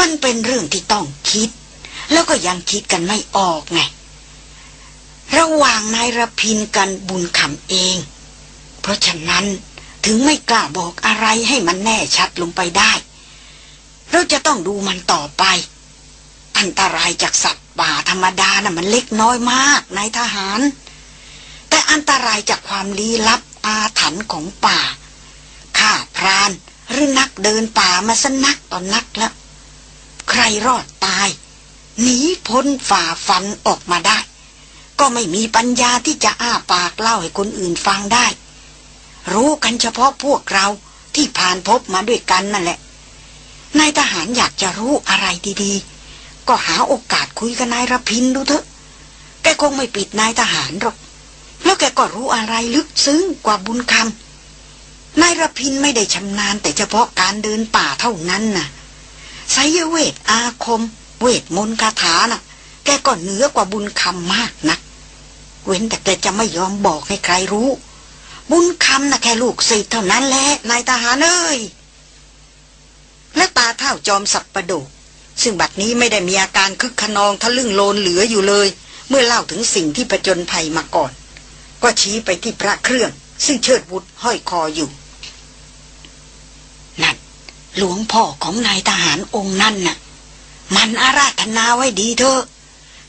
มันเป็นเรื่องที่ต้องคิด แล้วก็ยังคิดกันไม่ออกไงระหว่างนายรพินกันบุญคำเอง เพราะฉะนั้น ถึงไม่กล้าบอกอะไรให้มันแน่ชัดลงไปได้ เราจะต้องดูมันต่อไป อันตรายจากสัตว์ป่าธรรมดานะ่ะมันเล็กน้อยมากนายทหาร แต่อันตรายจากความลี้ลับอาถรรพ์ของป่าข้าพรานหรือนักเดินป่ามาสนักต่อนนักแล้ว ใครรอดตายหนีพ้นฝ่าฟันออกมาได้ ก็ไม่มีปัญญาที่จะอ้าปากเล่าให้คนอื่นฟังได้ รู้กันเฉพาะพวกเราที่ผ่านพบมาด้วยกันนั่นแหละ นายทหารอยากจะรู้อะไรดีๆ ก็หาโอกาสคุยกับนายรพินดูเถอะ แกคงไม่ปิดนายทหารหรอก แล้วแกก็รู้อะไรลึกซึ้งกว่าบุญคำนายรพินไม่ได้ชำนาญแต่เฉพาะการเดินป่าเท่านั้นนะ่ะไสยเวทอาคม เวทมนต์คาถานะ่ะ แกก็เหนือกว่าบุญคำมากนะัก เว้นแต่แกจะไม่ยอมบอกให้ใครรู้ บุญคำนะแค่ลูกศิษย์เท่านั้นแหละนายทหารเอ้ยและตาเท่าจอมสับประดกซึ่งบัดนี้ไม่ได้มีอาการคึกขนองทะลึ่งโลนเหลืออยู่เลย เมื่อเล่าถึงสิ่งที่ประจนภัยมาก่อน ก็ชี้ไปที่พระเครื่อง ซึ่งเชิดบุตรห้อยคออยู่ นั่นหลวงพ่อของนายทหารองค์นั่นน่ะ มันอาราธนาไว้ดีเถอะ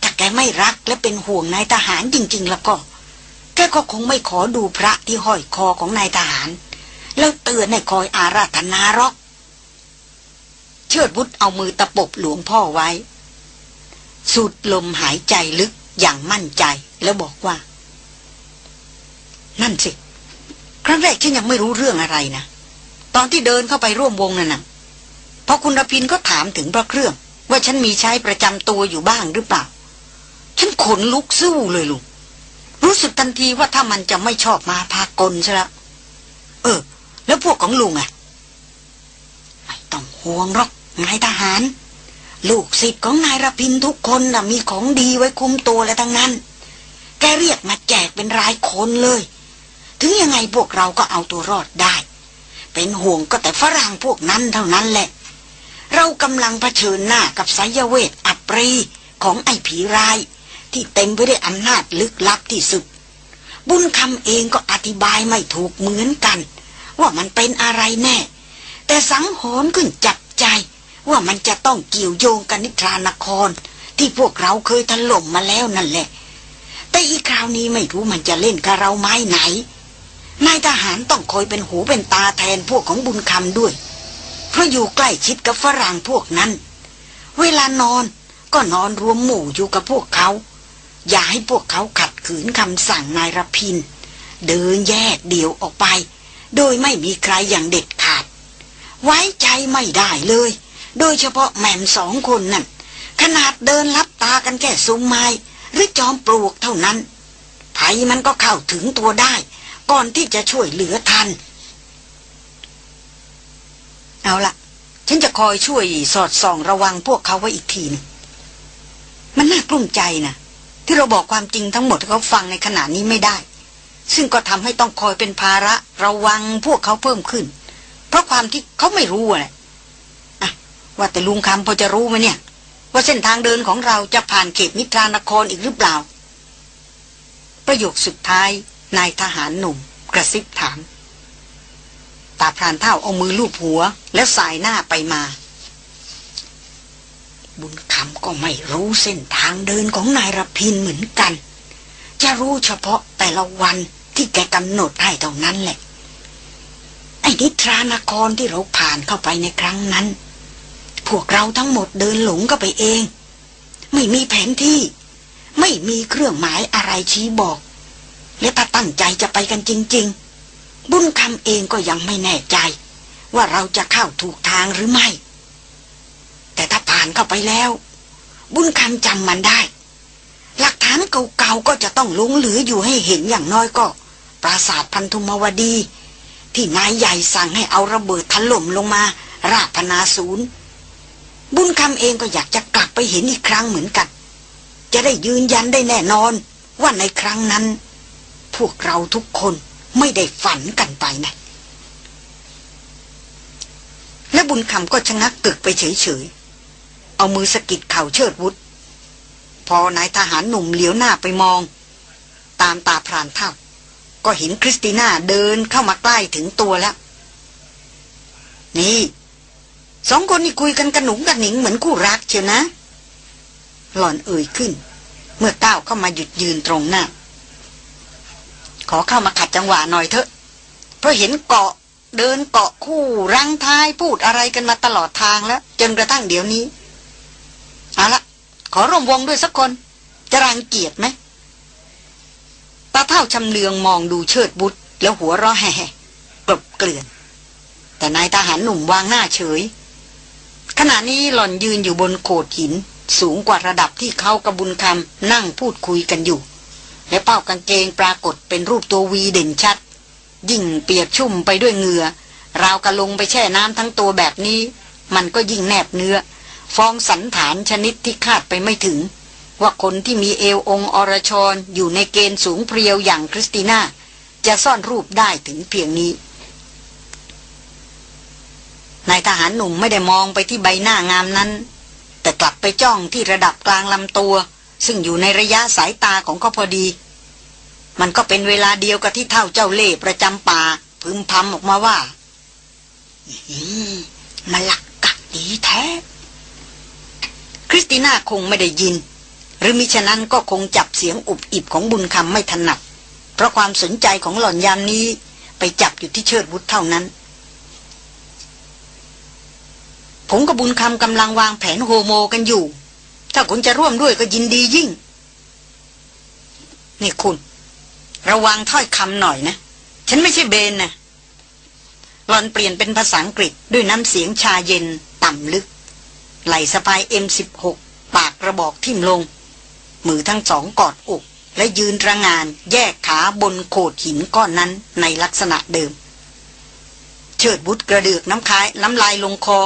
ถ้าแกไม่รักและเป็นห่วงนายทหารจริง ๆ แล้วก็ แกก็คงไม่ขอดูพระที่ห้อยคอของนายทหาร แล้วเตือนให้คอยอาราธนาหรอก เชิดวุฒเอามือตะปบหลวงพ่อไว้ สูดลมหายใจลึกอย่างมั่นใจแล้วบอกว่า นั่นสิ ครั้งแรกฉันยังไม่รู้เรื่องอะไรนะ ตอนที่เดินเข้าไปร่วมวงนั่นน่ะพอคุณรพินก็ถามถึงพระเครื่อง ว่าฉันมีใช้ประจำตัวอยู่บ้างหรือเปล่า ฉันขนลุกสู้เลยลุง รู้สึกทันทีว่าถ้ามันจะไม่ชอบมาพากลใช่แล้วเออ แล้วพวกของลุงอะไม่ต้องห่วงหรอกนายทหาร ลูกศิษย์ของนายรพินทุกคนน่ะมีของดีไว้คุมตัวและทั้งนั้น แกเรียกมาแจกเป็นรายคนเลย ถึงยังไงพวกเราก็เอาตัวรอดได้ เป็นห่วงก็แต่ฝรั่งพวกนั้นเท่านั้นแหละ เรากำลังเผชิญหน้ากับสายเวทอัปรีของไอ้ผีร้าย ที่เต็มไปด้วยอำนาจลึกลับที่สุด บุญคำเองก็อธิบายไม่ถูกเหมือนกัน ว่ามันเป็นอะไรแน่ แต่สังหรณ์ขึ้นจับใจ ว่ามันจะต้องเกี่ยวโยงกันนิทรานคร ที่พวกเราเคยถล่มมาแล้วนั่นแหละ แต่อีกคราวนี้ไม่รู้มันจะเล่นกับเราไม้ไหนนายทหารต้องคอยเป็นหูเป็นตาแทนพวกของบุญคำด้วย เพราะอยู่ใกล้ชิดกับฝรั่งพวกนั้น เวลานอนก็นอนรวมหมู่อยู่กับพวกเขา อย่าให้พวกเขาขัดขืนคำสั่งนายรพิน เดินแยกเดี่ยวออกไป โดยไม่มีใครอย่างเด็ดขาด ไว้ใจไม่ได้เลย โดยเฉพาะแหม่มสองคนนั่น ขนาดเดินลับตากันแค่ซุ้มไม้หรือจอมปลวกเท่านั้นภัยมันก็เข้าถึงตัวได้ ก่อนที่จะช่วยเหลือทัน เอาละฉันจะคอยช่วยสอดส่องระวังพวกเขาไว้อีกทีนึงมันน่ากลุ้มใจนะ ที่เราบอกความจริงทั้งหมดเขาฟังในขณะนี้ไม่ได้ ซึ่งก็ทำให้ต้องคอยเป็นภาระระวังพวกเขาเพิ่มขึ้น เพราะความที่เขาไม่รู้แหละอะว่าแต่ลุงคำพอจะรู้ไหมเนี่ย ว่าเส้นทางเดินของเราจะผ่านเขตมิตรานครอีกหรือเปล่า ประโยคสุดท้ายนายทหารหนุ่ม กระซิบถาม ตาพรานเท่าเอามือลูบหัว แล้วสายหน้าไปมา บุญคำก็ไม่รู้เส้นทางเดินของนายรพินเหมือนกัน จะรู้เฉพาะแต่ละวันที่แกกำหนดให้เท่านั้นแหละ ไอ้นิทรานครที่เราผ่านเข้าไปในครั้งนั้น พวกเราทั้งหมดเดินหลงก็ไปเอง ไม่มีแผนที่ ไม่มีเครื่องหมายอะไรชี้บอก และถ้าตั้งใจจะไปกันจริง ๆ บุญคำเองก็ยังไม่แน่ใจ ว่าเราจะเข้าถูกทางหรือไม่านเข้าไปแล้ว บุญคำจำมันได้ หลักฐานเก่าๆก็จะต้องลงเหลืออยู่ให้เห็นอย่างน้อยก็ ปราสาทพันธุมวดี ที่นายใหญ่สั่งให้เอาระเบิดถล่มลงมา ราพนาศูนย์ บุญคำเองก็อยากจะกลับไปเห็นอีกครั้งเหมือนกัน จะได้ยืนยันได้แน่นอน ว่าในครั้งนั้น พวกเราทุกคนไม่ได้ฝันกันไปนะและบุญคำก็ชะงักกึกไปเฉยๆ เอามือสกิดเข่าเชิดวุฒพอนายทหารหนุ่มเหลียวหน้าไปมอง ตามตาพรานเท่า ก็เห็นคริสติน่าเดินเข้ามาใกล้ถึงตัวแล้ว นี่ สองคนนี่คุยกันกระหนุงกระหนิงเหมือนคู่รักเชียวนะ หล่อนเอ่ยขึ้น เมื่อก้าวเข้ามาหยุดยืนตรงหน้า ขอเข้ามาขัดจังหวะหน่อยเถอะ เพราะเห็นเกาะเดินเกาะคู่รังท้ายพูดอะไรกันมาตลอดทางแล้ว จนกระทั่งเดี๋ยวนี้ เอาละขอร่วมวงด้วยสักคน จะรังเกียจไหมตาเท่าชำเลืองมองดูเชิดบุตรแล้วหัวเราะแห่กลบเกลื่อน แต่นายทหารหนุ่มวางหน้าเฉย ขณะนี้หล่อนยืนอยู่บนโขดหิน สูงกว่าระดับที่เขากระบุญคำนั่งพูดคุยกันอยู่ และเป้ากางเกงปรากฏเป็นรูปตัววีเด่นชัด ยิ่งเปียกชุ่มไปด้วยเหงื่อราวกระลงไปแช่น้ำทั้งตัวแบบนี้ มันก็ยิ่งแนบเนื้อ ฟองสันฐานชนิดที่คาดไปไม่ถึง ว่าคนที่มีเอวองอรชรอยู่ในเกณฑ์สูงเพรียวอย่างคริสติน่า จะซ่อนรูปได้ถึงเพียงนี้นายทหารหนุ่มไม่ได้มองไปที่ใบหน้างามนั้น แต่กลับไปจ้องที่ระดับกลางลำตัว ซึ่งอยู่ในระยะสายตาของเขาพอดี มันก็เป็นเวลาเดียวกับที่เท่าเจ้าเล่ประจำป่า พึมพำออกมาว่ามาหลักกักดีแท้ คริสติน่าคงไม่ได้ยิน หรือมิฉะนั้นก็คงจับเสียงอุบอิบของบุญคำไม่ถนัด เพราะความสนใจของหล่อนยามนี้ไปจับอยู่ที่เชิดบุตรเท่านั้น ผมกับบุญคำกำลังวางแผนโฮโมกันอยู่ ถ้าคุณจะร่วมด้วยก็ยินดียิ่ง นี่คุณ ระวังถ้อยคำหน่อยนะ ฉันไม่ใช่เบนนะหลอนเปลี่ยนเป็นภาษาอังกฤษด้วยน้ำเสียงชาเย็นต่ำลึก ไหลสะพายเอ็มสิบหกปากกระบอกทิ่มลง มือทั้งสองกอดอก และยืนระงานแยกขาบนโขดหินก้อนนั้นในลักษณะเดิม เชิดบุตรกระเดือกน้ำคายน้ำลายลงคอ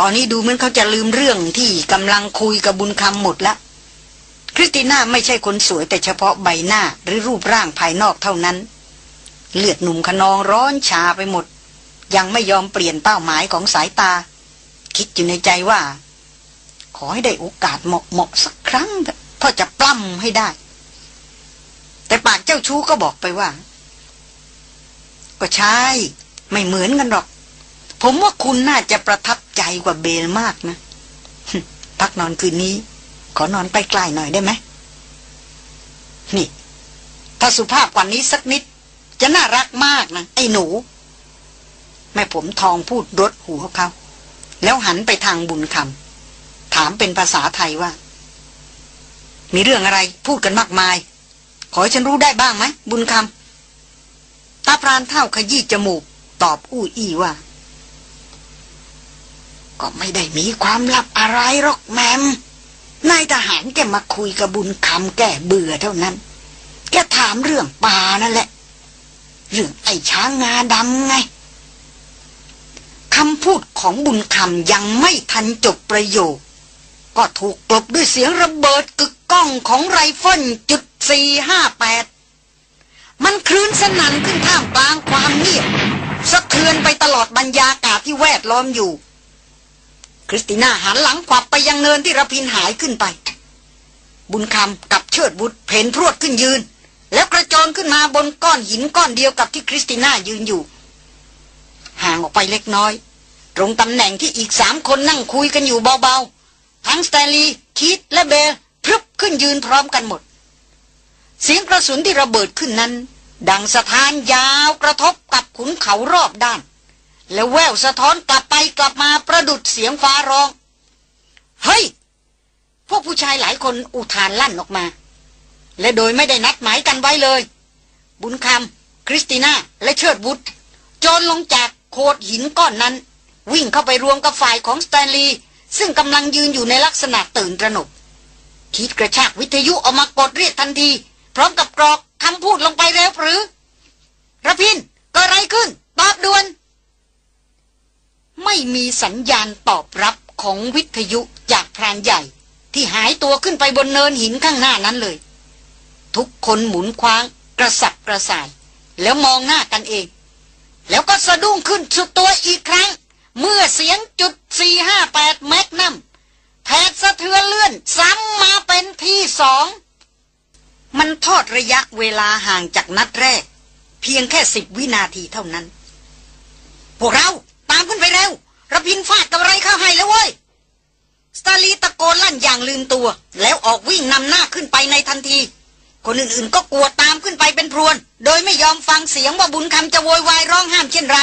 ตอนนี้ดูเหมือนเขาจะลืมเรื่องที่กำลังคุยกับบุญคำหมดล้วคริสติน่าไม่ใช่คนสวยแต่เฉพาะใบหน้าหรือรูปร่างภายนอกเท่านั้น เลือดหนุ่มขนองร้อนชาไปหมด ยังไม่ยอมเปลี่ยนเป้าหมายของสายตา คิดอยู่ในใจว่า ขอให้ได้โอกาสเหมาะเหมาะสักครั้งพอจะปล้ำให้ได้ แต่ปากเจ้าชู้ก็บอกไปว่า ก็ใช่ ไม่เหมือนกันหรอก ผมว่าคุณน่าจะประทับใจกว่าเบลมากนะพักนอนคืนนี้ ขอนอนใกล้ๆหน่อยได้ไหมนี่ ถ้าสุภาพกว่านี้สักนิด จะน่ารักมากนะ ไอ้หนู แม่ผมทองพูดรดหูเขา แล้วหันไปทางบุญคำถามเป็นภาษาไทยว่า มีเรื่องอะไรพูดกันมากมาย ขอให้ฉันรู้ได้บ้างไหมบุญคำตาพรานเท่าขยี้จมูก ตอบอู้อี้ว่า ก็ไม่ได้มีความลับอะไรหรอกแมมนายทหารแกมาคุยกับบุญคำแก่เบื่อเท่านั้น แกถามเรื่องป่านั่นแหละ เรื่องไอ้ช้างงาดำไง คำพูดของบุญคำยังไม่ทันจบประโยค ก็ถูกกลบด้วยเสียงระเบิดกึกก้องของไรเฟิลจุดสี่ห้าแปดมันครืนสนั่นขึ้นท่ามกลางความเงียบสะเทือนไปตลอดบรรยากาศที่แวดล้อมอยู่ คริสติน่าหันหลังขวับไปยังเนินที่ระพินหายขึ้นไป บุญคำกับเชิดวุธเผ่นพรวดขึ้นยืน แล้วกระโจนขึ้นมาบนก้อนหินก้อนเดียวกับที่คริสติน่ายืนอยู่ ห่างออกไปเล็กน้อย ตรงตำแหน่งที่อีกสามคนนั่งคุยกันอยู่เบาๆ ทั้งสแตลีคิดและเบลพรึบขึ้นยืนพร้อมกันหมด เสียงกระสุนที่ระเบิดขึ้นนั้น ดังสถานยาวกระทบกับขุนเขารอบด้าน แล้วแววสะท้อนกลับไปกลับมาประดุดเสียงฟ้าร้อง เฮ้ย พวกผู้ชายหลายคนอุทานลั่นออกมา และโดยไม่ได้นัดหมายกันไว้เลย บุญคำคริสติน่าและเชิดบุตรโจรลงจาก โขดหินก้อนนั้น วิ่งเข้าไปรวมกับฝ่ายของสแตนลีย์ซึ่งกำลังยืนอยู่ในลักษณะตื่นตระหนกคีตกระชากวิทยุออกมากดเรียกทันที พร้อมกับกรอกคำพูดลงไปแล้วหรือระพินเกิดไรขึ้น ตอบด่วน ไม่มีสัญญาณตอบรับของวิทยุจากพรานใหญ่ ที่หายตัวขึ้นไปบนเนินหินข้างหน้านั้นเลย ทุกคนหมุนคว้าง กระสับกระส่าย แล้วมองหน้ากันเอง แล้วก็สะดุ้งขึ้นสุดตัวอีกครั้ง เมื่อเสียงจุด 458 แมกนัมแผดสะเทือนเลื่อน ซ้ำมาเป็นที่สองมันทอดระยะเวลาห่างจากนัดแรก เพียงแค่สิบวินาทีเท่านั้น พวกเราตามขึ้นไปเร็วระพินฟาดกับไรเข้าให้แล้วเว้ยสตาลีตะโกนลั่นอย่างลืมตัว แล้วออกวิ่งนำหน้าขึ้นไปในทันที คนอื่นๆก็กลัวตามขึ้นไปเป็นพรวน โดยไม่ยอมฟังเสียงว่าบุญคำจะโวยวายร้องห้ามเช่นไร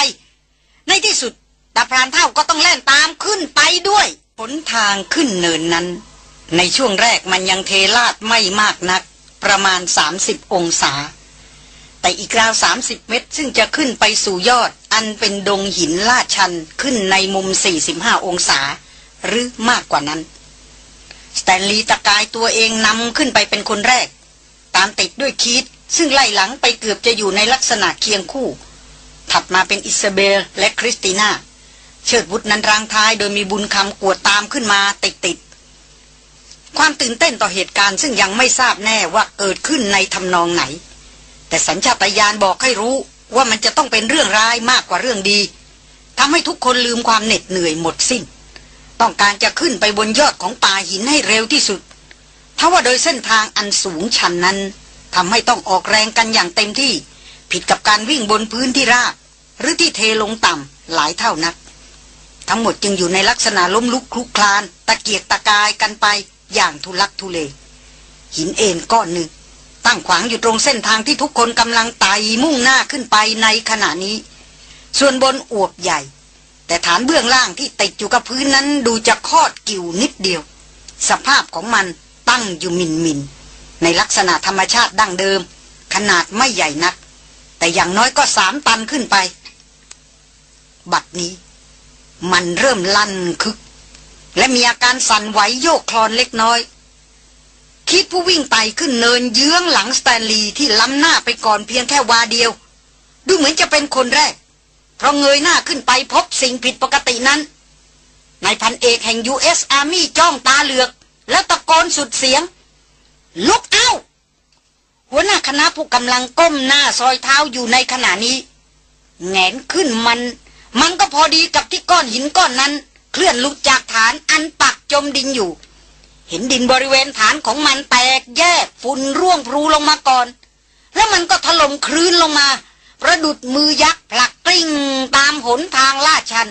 ในที่สุดตาพรานเท่าก็ต้องแล่นตามขึ้นไปด้วยผลทางขึ้นเนินนั้น ในช่วงแรกมันยังเทลาดไม่มากนัก ประมาณ 30 องศา แต่อีกราว 30 เมตร ซึ่งจะขึ้นไปสู่ยอด อันเป็นดงหินลาดชันขึ้นในมุม 45 องศา หรือมากกว่านั้น สแตนลีย์ตะกายตัวเองนำขึ้นไปเป็นคนแรก ตามติดด้วยคีตซึ่งไล่หลังไปเกือบจะอยู่ในลักษณะเคียงคู่ ถัดมาเป็นอิซาเบลและคริสติน่า เชิดวุธนั้นรั้งท้ายโดยมีบุญคำกวดตามขึ้นมาติดติดความตื่นเต้นต่อเหตุการณ์ซึ่งยังไม่ทราบแน่ว่าเกิดขึ้นในทำนองไหน แต่สัญชาตญาณบอกให้รู้ว่ามันจะต้องเป็นเรื่องร้ายมากกว่าเรื่องดีทำให้ทุกคนลืมความเหน็ดเหนื่อยหมดสิ้น ต้องการจะขึ้นไปบนยอดของป่าหินให้เร็วที่สุด ถ้าว่าโดยเส้นทางอันสูงชันนั้นทำให้ต้องออกแรงกันอย่างเต็มที่ ผิดกับการวิ่งบนพื้นที่ราบ หรือที่เทลงต่ำหลายเท่านัก ทั้งหมดจึงอยู่ในลักษณะล้มลุกคลุกคลาน ตะเกียกตะกายกันไปอย่างทุลักทุเล หินเอ็นก้อนหนึ่ง ตั้งขวางอยู่ตรงเส้นทางที่ทุกคนกำลังไต่มุ่งหน้าขึ้นไปในขณะนี้ ส่วนบนอวบใหญ่ แต่ฐานเบื้องล่างที่ติดอยู่กับพื้นนั้นดูจะคอดกิ่วนิดเดียว สภาพของมัน ตั้งอยู่มินมินในลักษณะธรรมชาติดั้งเดิม ขนาดไม่ใหญ่นัก แต่อย่างน้อยก็สามตันขึ้นไป บัดนี้ มันเริ่มลั่นคึก และมีอาการสั่นไหวโยกคลอนเล็กน้อย คิดผู้วิ่งไต่ขึ้นเนินเยื้องหลังสแตนลีย์ที่ล้ำหน้าไปก่อนเพียงแค่วาเดียว ดูเหมือนจะเป็นคนแรก เพราะเงยหน้าขึ้นไปพบสิ่งผิดปกตินั้นนายพันเอกแห่ง U.S. Army จ้องตาเหลือก แล้วตะโกนสุดเสียง ลุกเอาหัวหน้าคณะผู้กำลังก้มหน้าซอยเท้าอยู่ในขณะนี้แงนขึ้นมัน มันก็พอดีกับที่ก้อนหินก้อนนั้น เคลื่อนลุกจากฐานอันปักจมดินอยู่ เห็นดินบริเวณฐานของมันแตกแยกฝุ่นร่วงพลูลงมาก่อน แล้วมันก็ถล่มคลื่นลงมา ประดุดมือยักษ์ผลักกลิ้งตามหนทางลาดชัน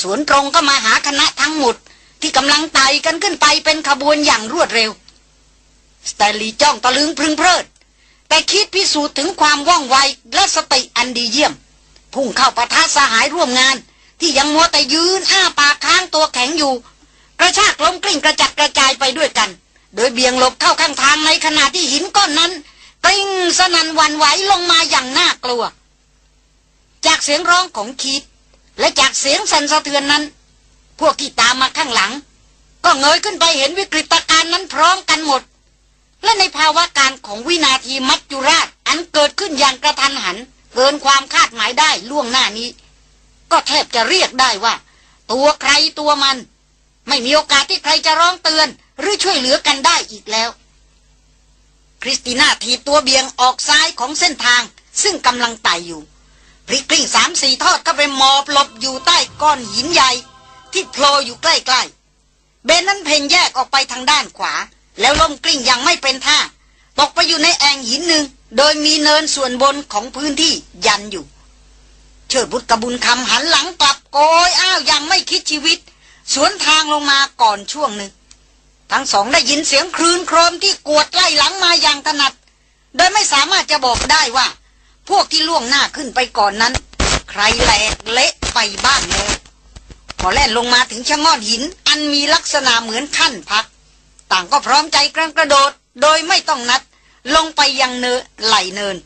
สวนตรงก็มาหาคณะทั้งหมด ที่กำลังไต่กันขึ้นไปเป็นขบวนอย่างรวดเร็ว สแตลีจ้องตะลึงพึงเพลิด แต่คิดพิสูจน์ถึงความว่องไวและสติอันดีเยี่ยม พุ่งเข้าปะทะสหายร่วมงาน ที่ยังมัวแต่ยืนอ้าปากค้างตัวแข็งอยู่ กระชากล้มกลิ้งกระจัดกระจายไปด้วยกัน โดยเบี่ยงหลบเข้าข้างทางในขณะที่หินก้อนนั้นกลิ้งสนันวันไหวลงมาอย่างน่ากลัว จากเสียงร้องของคิดและจากเสียงสั่นสะเทือนนั้น พวกที่ตามมาข้างหลัง ก็เงยขึ้นไปเห็นวิกฤตการณ์นั้นพร้อมกันหมด และในภาวะการของวินาทีมัจจุราชอันเกิดขึ้นอย่างกระทันหัน เกินความคาดหมายได้ล่วงหน้านี้ ก็แทบจะเรียกได้ว่า ตัวใครตัวมัน ไม่มีโอกาสที่ใครจะร้องเตือน หรือช่วยเหลือกันได้อีกแล้ว คริสติน่าถีบตัวเบียงออกซ้ายของเส้นทาง ซึ่งกำลังไต่อยู่พลิกกลิ้งสามสี่ทอดก็ไปหมอบหลบอยู่ใต้ก้อนหินใหญ่ ที่โผล่อยู่ใกล้ๆ เบนนั้นเพ่นแยกออกไปทางด้านขวา แล้วล้มกลิ้งอย่างไม่เป็นท่า ตกไปอยู่ในแอ่งหินหนึ่ง โดยมีเนินส่วนบนของพื้นที่ยันอยู่ เชิดบุตรกระบุญคำหันหลังกลับโกยอ้าวยังไม่คิดชีวิต สวนทางลงมาก่อนช่วงหนึ่ง ทั้งสองได้ยินเสียงครืนโครมที่กวดไล่หลังมาอย่างถนัด โดยไม่สามารถจะบอกได้ว่า พวกที่ล่วงหน้าขึ้นไปก่อนนั้น ใครแหลกเละไปบ้างแล้ว พอแล่นลงมาถึงชะง่อนหิน อันมีลักษณะเหมือนขั้นพัก ต่างก็พร้อมใจกระกระโดด โดยไม่ต้องนัด ลงไปยังเนไหลเนิน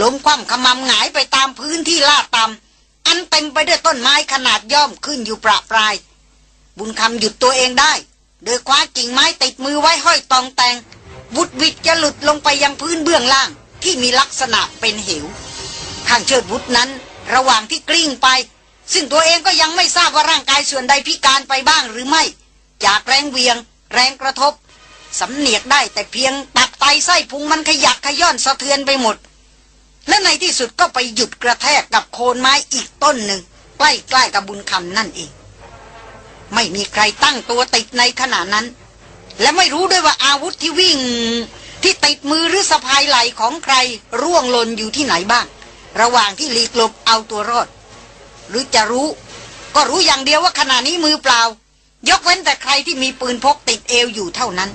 ล้มคว่ำขมำหงายไปตามพื้นที่ลาดต่ำอันเต็มไปด้วยต้นไม้ขนาดย่อมขึ้นอยู่ประปราย บุญคำหยุดตัวเองได้ โดยคว้ากิ่งไม้ติดมือไว้ห้อยตองแตงวุดวิดจะหลุดลงไปยังพื้นเบื้องล่าง ที่มีลักษณะเป็นเหว ข้างเชิดวุฒนั้น ระหว่างที่กลิ้งไป ซึ่งตัวเองก็ยังไม่ทราบว่าร่างกายส่วนใดพิการไปบ้างหรือไม่ จากแรงเวียง แรงกระทบ สำเนียกได้แต่เพียงตับไตไส้พุงมันขยักขย้อนสะเทือนไปหมด และในที่สุดก็ไปหยุดกระแทกกับโคนไม้อีกต้นหนึ่ง ใกล้ๆกับบุญคำนั่นเอง ไม่มีใครตั้งตัวติดในขณะนั้น และไม่รู้ด้วยว่าอาวุธที่วิ่งที่ติดมือหรือสะพายไหลของใครร่วงหล่นอยู่ที่ไหนบ้าง ระหว่างที่หลีกหลบเอาตัวรอด หรือจะรู้ ก็รู้อย่างเดียวว่าขณะนี้มือเปล่า ยกเว้นแต่ใครที่มีปืนพกติดเอวอยู่เท่านั้น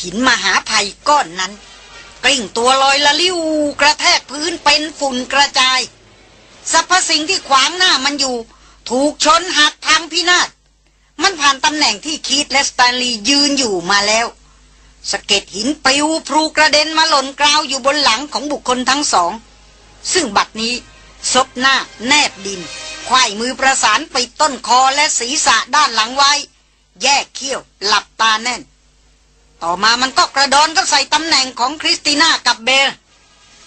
หินมหาภัยก้อนนั้น กลิ้งตัวลอยละลิ้วกระแทกพื้นเป็นฝุ่นกระจายสรรพสิ่งที่ขวางหน้ามันอยู่ ถูกชนหักพังพินาศมันผ่านตำแหน่งที่คีตและสแตนลีย์ยืนอยู่มาแล้วสะเก็ดหินปลิวพลูกระเด็นมาหล่นกราวอยู่บนหลังของบุคคลทั้งสอง ซึ่งบัดนี้ ซบหน้า แนบดินควายมือประสานปิดต้นคอและศีรษะด้านหลังไว้ แยกเขี้ยว หลับตาแน่น ต่อมามันก็กระดอนก็ใส่ตำแหน่งของคริสติน่ากับเบล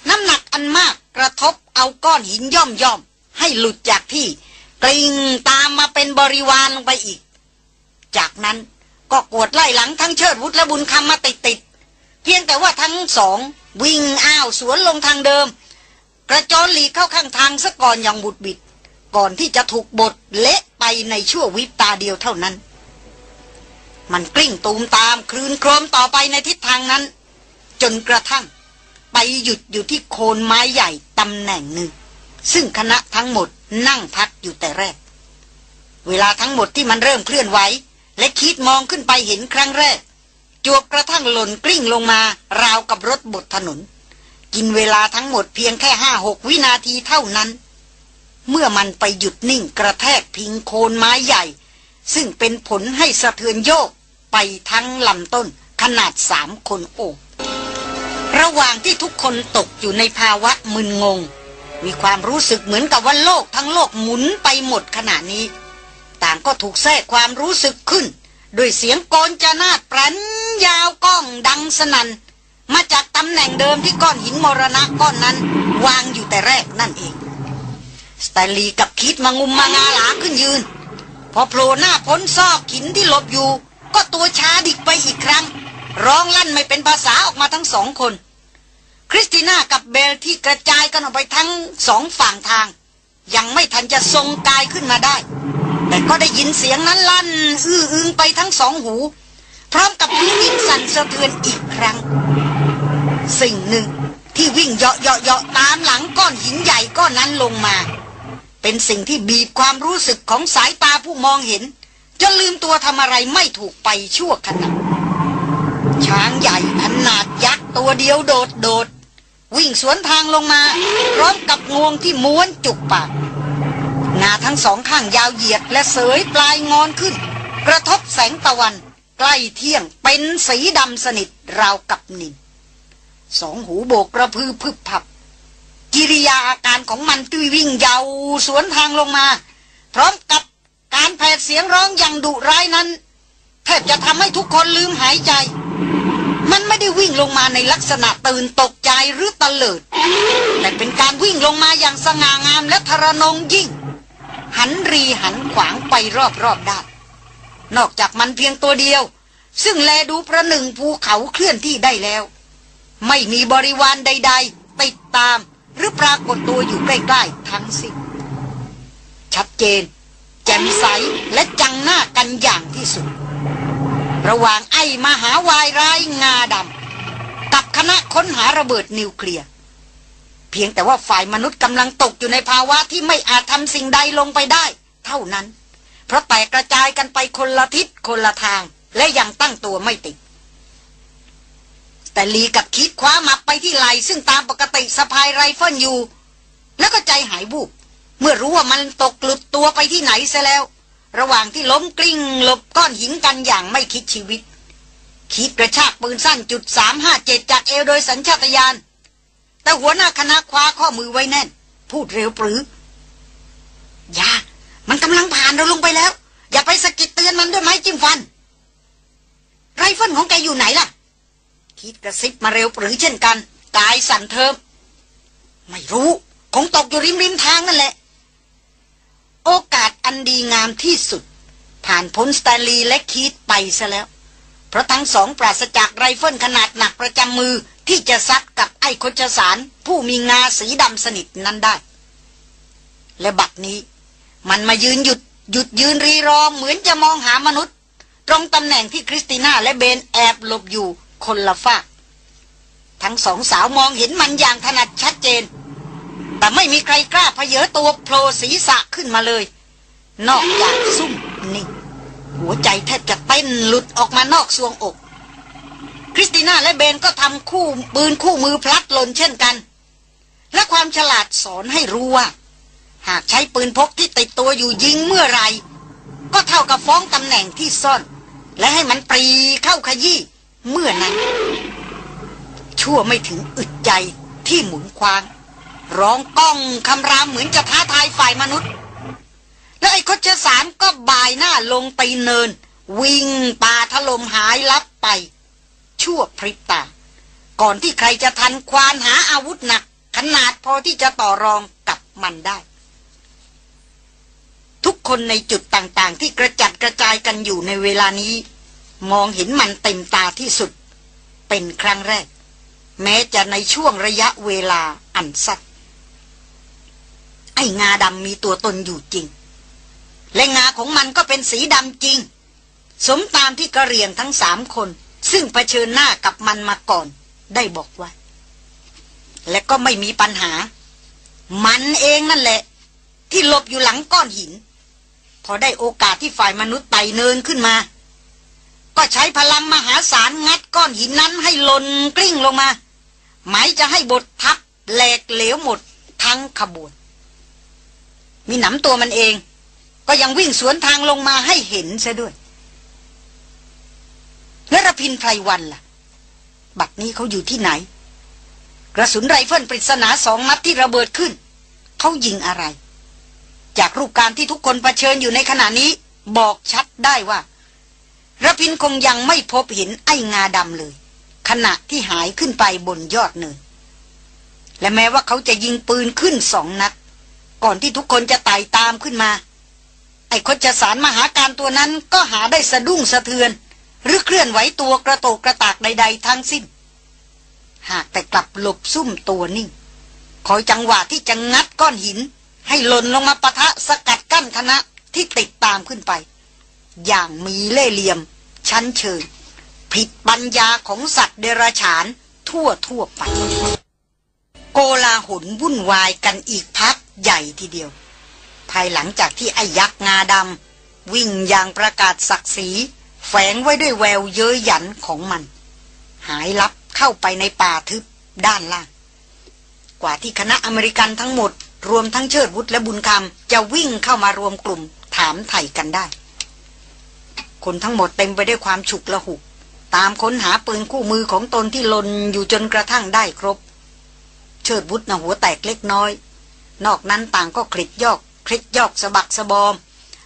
น้ำหนักอันมากกระทบเอาก้อนหินย่อมย่อมให้หลุดจากที่ กลิ้งตามมาเป็นบริวารลงไปอีก จากนั้นก็กวดไล่หลังทั้งเชิดวุฒและบุญคำมาติดติดเพียงแต่ว่าทั้งสอง วิ่งอ้าวสวนลงทางเดิม กระจรหลีเข้าข้างทางซะก่อนอย่างบุดบิด ก่อนที่จะถูกบดเละไปในชั่ววิบตาเดียวเท่านั้น มันกลิ้งตูมตามคลืนโครมต่อไปในทิศทางนั้น จนกระทั่ง ไปหยุดอยู่ที่โคนไม้ใหญ่ตำแหน่งหนึ่ง ซึ่งคณะทั้งหมดนั่งพักอยู่แต่แรก เวลาทั้งหมดที่มันเริ่มเคลื่อนไหวและคิดมองขึ้นไปเห็นครั้งแรก จวบกระทั่งหล่นกลิ้งลงมาราวกับรถบดถนน กินเวลาทั้งหมดเพียงแค่ห้าหกวินาทีเท่านั้น เมื่อมันไปหยุดนิ่งกระแทกพิงโคนไม้ใหญ่ ซึ่งเป็นผลให้สะเทือนโยกไปทั้งลำต้นขนาดสามคนโอบระหว่างที่ทุกคนตกอยู่ในภาวะมึนงง มีความรู้สึกเหมือนกับว่าโลกทั้งโลกหมุนไปหมดขณะนี้ ต่างก็ถูกแทรกความรู้สึกขึ้น ด้วยเสียงโกนจนาดปรันยาวก้องดังสนัน่น มาจากตำแหน่งเดิมที่ก้อนหินมรณะก้อนนั้น วางอยู่แต่แรกนั่นเอง สไตลีกับคิดมางุมมางาหลาขึ้นยืน พอโผล่หน้าพ้นซอกหินที่หลบอยู่ ก็ตัวช้าดิกไปอีกครั้ง ร้องลั่นไม่เป็นภาษาออกมาทั้งสองคน คริสติน่ากับเบลที่กระจายกันออกไปทั้งสองฝั่งทาง ยังไม่ทันจะทรงกายขึ้นมาได้ แต่ก็ได้ยินเสียงนั้นลั่น อื้ออึงไปทั้งสองหู พร้อมกับพื้นดินสั่นสะเทือนอีกครั้ง สิ่งหนึ่งที่วิ่งเหาะเหาะเหาะตามหลังก้อนหินใหญ่ก้อนนั้นลงมา เป็นสิ่งที่บีบความรู้สึกของสายตาผู้มองเห็นจนลืมตัวทำอะไรไม่ถูกไปชั่วขณะช้างใหญ่ขนาดยักษ์ตัวเดียวโดดโดด วิ่งสวนทางลงมา พร้อมกับงวงที่ม้วนจุกปากงาทั้งสองข้างยาวเหยียดและเสยปลายงอนขึ้น กระทบแสงตะวัน ใกล้เที่ยงเป็นสีดำสนิทราวกับนิน สองหูโบกกระพือพึบพับ กิริยาอาการของมันตุยวิ่งยาวสวนทางลงมา พร้อมกับการแผดเสียงร้องอย่างดุร้ายนั้นแทบจะทำให้ทุกคนลืมหายใจ มันไม่ได้วิ่งลงมาในลักษณะตื่นตกใจหรือตะเลิด แต่เป็นการวิ่งลงมาอย่างสง่างามและทรนงยิ่ง หันรีหันขวางไปรอบๆด้านนอกจากมันเพียงตัวเดียว ซึ่งแลดูประหนึ่งภูเขาเคลื่อนที่ได้แล้ว ไม่มีบริวารใด ๆ ติดตาม หรือปรากฏตัวอยู่ใกล้ๆทั้งสิ้นชัดเจน แจ่มใสและจังหน้ากันอย่างที่สุด ระหว่างไอ้มหาวายร้ายงาดำกับคณะค้นหาระเบิดนิวเคลียร์เพียงแต่ว่าฝ่ายมนุษย์กำลังตกอยู่ในภาวะที่ไม่อาจทำสิ่งใดลงไปได้ เท่านั้น เพราะแตกกระจายกันไปคนละทิศคนละทาง และยังตั้งตัวไม่ติด สแตนลีย์กับคีตคว้าหมับไปที่ไหล่ซึ่งตามปกติสะพายไรเฟิลอยู่ แล้วก็ใจหายวูบเมื่อรู้ว่ามันตกหลุดตัวไปที่ไหนซะแล้ว ระหว่างที่ล้มกลิ้งหลบก้อนหินกันอย่างไม่คิดชีวิต คิดกระชากปืนสั้นจุดสามห้าเจ็ดจากเอวโดยสัญชาตญาณแต่หัวหน้าคณะคว้าข้อมือไว้แน่น พูดเร็วปรือ อย่า มันกำลังผ่านเราลงไปแล้ว อย่าไปสะกิดเตือนมันด้วยไม้จิ้มฟัน ไรเฟิลของแกอยู่ไหนล่ะ คิดกระซิบมาเร็วปรือเช่นกัน กายสั่นเทิม ไม่รู้ คงตกอยู่ริมริมทางนั่นแหละ โอกาสอันดีงามที่สุด ผ่านพ้นสแตนลีย์และคีตไปซะแล้ว เพราะทั้งสองปราศจากไรเฟิลขนาดหนักประจำมือที่จะซัดกับไอ้คชสาร ผู้มีงาสีดำสนิทนั้นได้ และบัดนี้ มันมายืนหยุดหยุดยืนรีรอเหมือนจะมองหามนุษย์ ตรงตำแหน่งที่คริสติน่าและเบลแอบหลบอยู่ คนละฟากทั้งสองสาวมองเห็นมันอย่างถนัดชัดเจน แต่ไม่มีใครกล้าพเยอตัวโผล่ศีรษะขึ้นมาเลย นอกจากซุ่มนิ่งหัวใจแทบจะเต้นหลุดออกมานอกซวงอก คริสติน่าและเบนก็ทำคู่ปืนคู่มือพลัดหล่นเช่นกัน และความฉลาดสอนให้รู้ว่า หากใช้ปืนพกที่ติดตัวอยู่ยิงเมื่อไร ก็เท่ากับฟ้องตำแหน่งที่ซ่อน และให้มันปรีเข้าขยี้ เมื่อนั้น ชั่วไม่ถึงอึดใจที่หมุนควาง ร้องก้องคำรามเหมือนจะท้าทายฝ่ายมนุษย์ แล้วไอ้คชสารก็บ่ายหน้าลงตีเนิน วิ่งป่าถล่มหายลับไป ชั่วพริบตา ก่อนที่ใครจะทันควานหาอาวุธหนัก ขนาดพอที่จะต่อรองกับมันได้ทุกคนในจุดต่างๆ ที่กระจัดกระจายกันอยู่ในเวลานี้ มองเห็นมันเต็มตาที่สุด เป็นครั้งแรก แม้จะในช่วงระยะเวลาอันสั้นไอ้งาดำมีตัวตนอยู่จริง และงาของมันก็เป็นสีดำจริง สมตามที่กระเรียงทั้งสามคน ซึ่งเผชิญหน้ากับมันมาก่อน ได้บอกว่า และก็ไม่มีปัญหา มันเองนั่นแหละ ที่หลบอยู่หลังก้อนหิน พอได้โอกาสที่ฝ่ายมนุษย์ไต่เนินขึ้นมา ก็ใช้พลังมหาศาลงัดก้อนหินนั้นให้หล่นกลิ้งลงมา หมายจะให้บททับแหลกเหลวหมดทั้งขบวน มีหนำตัวมันเอง ก็ยังวิ่งสวนทางลงมาให้เห็นซะด้วยแลระพินไพรวันล่ะ บัดนี้เขาอยู่ที่ไหน กระสุนไรเฟิลปริศนาสองนัดที่ระเบิดขึ้น เขายิงอะไร จากรูปการที่ทุกคนเผชิญอยู่ในขณะนี้ บอกชัดได้ว่า ระพินคงยังไม่พบเห็นไอ้งาดำเลย ขณะที่หายขึ้นไปบนยอดเนินและแม้ว่าเขาจะยิงปืนขึ้นสองนัดก่อนที่ทุกคนจะไต่ตามขึ้นมา ไอ้คจสารมหาการตัวนั้นก็หาได้สะดุ้งสะเทือน หรือเคลื่อนไหวตัวกระโตกกระตากใด ๆ ทั้งสิ้น หากแต่กลับหลบซุ่มตัวนิ่งคอยจังหวะที่จะงัดก้อนหิน ให้หล่นลงมาปะทะสกัดกั้นคณะที่ติดตามขึ้นไป อย่างมีเล่เหลี่ยม ชั้นเชิง ผิดปัญญาของสัตว์เดรัจฉาน ทั่วทั่วไป โกลาหลวุ่นวายกันอีกพักใหญ่ทีเดียว ภายหลังจากที่ไอ้ยักษ์งาดำวิ่งอย่างประกาศศักดิ์ศรีแฝงไว้ด้วยแววเย้ยหยันของมัน หายลับเข้าไปในป่าทึบด้านล่าง กว่าที่คณะอเมริกันทั้งหมด รวมทั้งเชิดวุฒและบุญคำจะวิ่งเข้ามารวมกลุ่มถามไถ่กันได้ คนทั้งหมดเต็มไปด้วยความฉุกละหุก ตามค้นหาปืนคู่มือของตนที่หลนอยู่จนกระทั่งได้ครบ เชิดวุฒนะหัวแตกเล็กน้อย นอกนั้นต่างก็คลิดยอกคลิดยอกสะบักสะบอม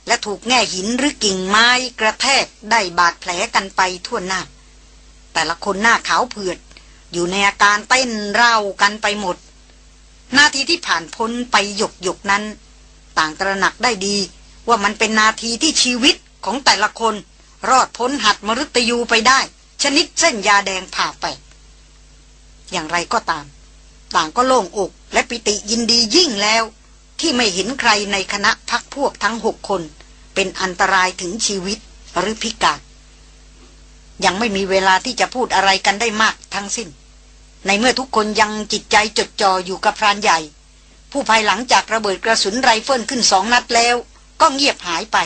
และถูกแง่หินหรือกิ่งไม้กระแทกได้บาดแผลกันไปทั่วหน้า แต่ละคนหน้าขาวเผือด อยู่ในอาการเต้นเร่ากันไปหมด นาทีที่ผ่านพ้นไปหยกหยกนั้น ต่างตระหนักได้ดีว่ามันเป็นนาทีที่ชีวิต ของแต่ละคนรอดพ้นหัดมรุตยูไปได้ ชนิดเส้นยาแดงผ่าไป อย่างไรก็ตาม ต่างก็โล่งอกและปิติยินดียิ่งแล้ว ที่ไม่เห็นใครในคณะพักพวกทั้งหกคน เป็นอันตรายถึงชีวิตหรือพิการยังไม่มีเวลาที่จะพูดอะไรกันได้มากทั้งสิ้น ในเมื่อทุกคนยังจิตใจจดจ่ออยู่กับพรานใหญ่ ผู้ภายหลังจากระเบิดกระสุนไรเฟิลขึ้นสองนัดแล้ว ก็เงียบหายไป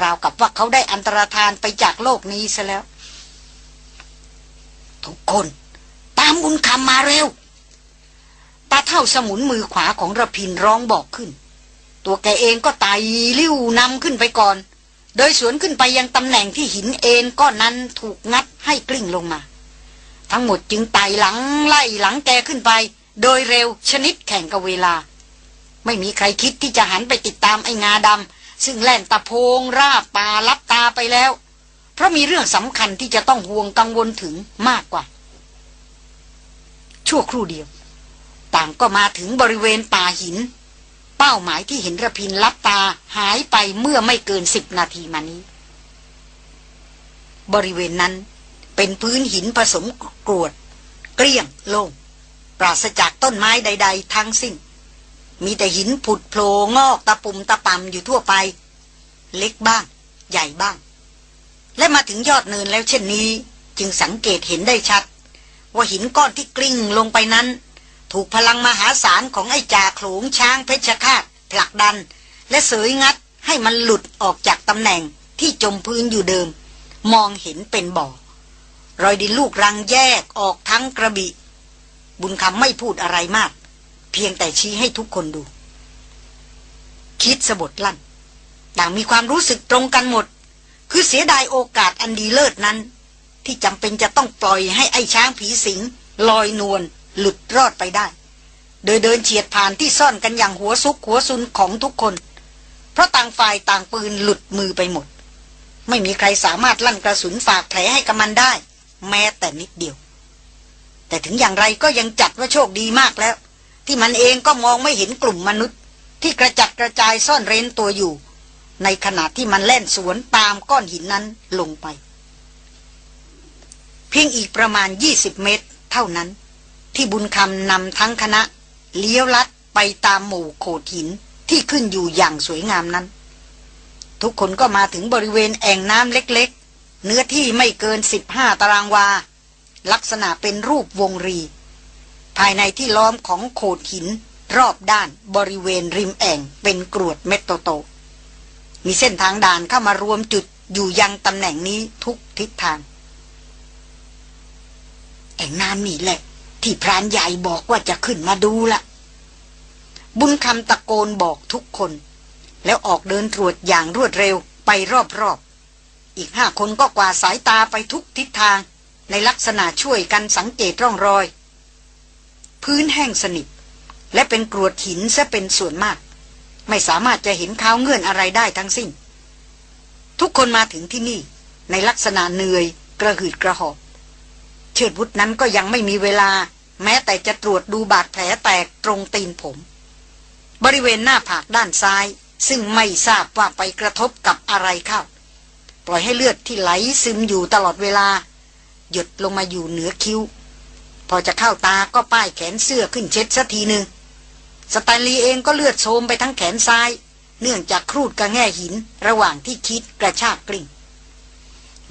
ราวกับว่าเขาได้อันตรธานไปจากโลกนี้ซะแล้ว ทุกคน ตามบุญคำมาเร็วตาเท่าสมุนมือขวาของระพินร้องบอกขึ้น ตัวแกเองก็ไต่ลิ้วนำขึ้นไปก่อน โดยสวนขึ้นไปยังตำแหน่งที่หินเอ็นก้อนนั้นถูกงัดให้กลิ้งลงมา ทั้งหมดจึงไต่หลังไล่หลังแกขึ้นไป โดยเร็วชนิดแข่งกับเวลา ไม่มีใครคิดที่จะหันไปติดตามไอ้งาดำ ซึ่งแล่นตะโพงราบตาลับตาไปแล้ว เพราะมีเรื่องสำคัญที่จะต้องห่วงกังวลถึงมากกว่า ชั่วครู่เดียว ต่างก็มาถึงบริเวณป่าหิน เป้าหมายที่เห็นระพินลับตาหายไปเมื่อไม่เกินสิบนาทีมานี้ บริเวณนั้นเป็นพื้นหินผสมกรวด เกลี้ยงโล่งปราศจากต้นไม้ใด ๆ ทั้งสิ้น มีแต่หินผุดโผล่งอกตะปุ่มตะปำอยู่ทั่วไป เล็กบ้าง ใหญ่บ้าง และมาถึงยอดเนินแล้วเช่นนี้ จึงสังเกตเห็นได้ชัด ว่าหินก้อนที่กลิ้งลงไปนั้น ถูกพลังมหาศาลของไอ้จ่าโขลงช้างเพชรคาตผลักดัน และเสยงัดให้มันหลุดออกจากตำแหน่งที่จมพื้นอยู่เดิม มองเห็นเป็นบ่อ รอยดินลูกรังแยกออกทั้งกระบี่บุญคำไม่พูดอะไรมาก เพียงแต่ชี้ให้ทุกคนดู คิดสะบดลั่นต่างมีความรู้สึกตรงกันหมด คือเสียดายโอกาสอันดีเลิศนั้น ที่จำเป็นจะต้องปล่อยให้ไอ้ช้างผีสิง ลอยนวลหลุดรอดไปได้ โดยเดินเฉียดผ่านที่ซ่อนกันอย่างหัวซุกหัวซุนของทุกคน เพราะต่างฝ่ายต่างปืนหลุดมือไปหมด ไม่มีใครสามารถลั่นกระสุนฝากแผลให้กับมันได้ แม้แต่นิดเดียว แต่ถึงอย่างไรก็ยังจัดว่าโชคดีมากแล้ว ที่มันเองก็มองไม่เห็นกลุ่มมนุษย์ ที่กระจัดกระจายซ่อนเร้นตัวอยู่ ในขณะที่มันแล่นสวนตามก้อนหินนั้นลงไป เพียงอีกประมาณ 20 เมตร เท่านั้น ที่บุญคำนำทั้งคณะ เลี้ยวลัดไปตามหมู่โขดหินที่ขึ้นอยู่อย่างสวยงามนั้น ทุกคนก็มาถึงบริเวณแอ่งน้ำเล็กๆ เนื้อที่ไม่เกิน 15 ตารางวา ลักษณะเป็นรูปวงรี ภายในที่ล้อมของโขดหิน รอบด้านบริเวณริมแอ่งเป็นกรวดเม็ดโตๆมีเส้นทางด่านเข้ามารวมจุดอยู่ยังตำแหน่งนี้ทุกทิศทาง แอ่งน้ำนี่แหละ ที่พรานใหญ่บอกว่าจะขึ้นมาดูละบุญคำตะโกนบอกทุกคน แล้วออกเดินตรวจอย่างรวดเร็วไปรอบๆ อีกห้าคนก็กวาดสายตาไปทุกทิศทาง ในลักษณะช่วยกันสังเกตร่องรอย พื้นแห้งสนิท และเป็นกรวดหินซะเป็นส่วนมาก ไม่สามารถจะเห็นข้าวเงื่อนอะไรได้ทั้งสิ้น ทุกคนมาถึงที่นี่ ในลักษณะเหนื่อยกระหืดกระหอบ เชิดวุฒนั้นก็ยังไม่มีเวลา แม้แต่จะตรวจดูบาดแผลแตกตรงตีนผม บริเวณหน้าผากด้านซ้าย ซึ่งไม่ทราบว่าไปกระทบกับอะไรเข้าปล่อยให้เลือดที่ไหลซึมอยู่ตลอดเวลา หยดลงมาอยู่เหนือคิ้ว พอจะเข้าตาก็ป้ายแขนเสื้อขึ้นเช็ดสักทีหนึ่งสแตนลีย์เองก็เลือดโซมไปทั้งแขนซ้าย เนื่องจากครูดกระแง่หินระหว่างที่คิดกระชากกลิ่ง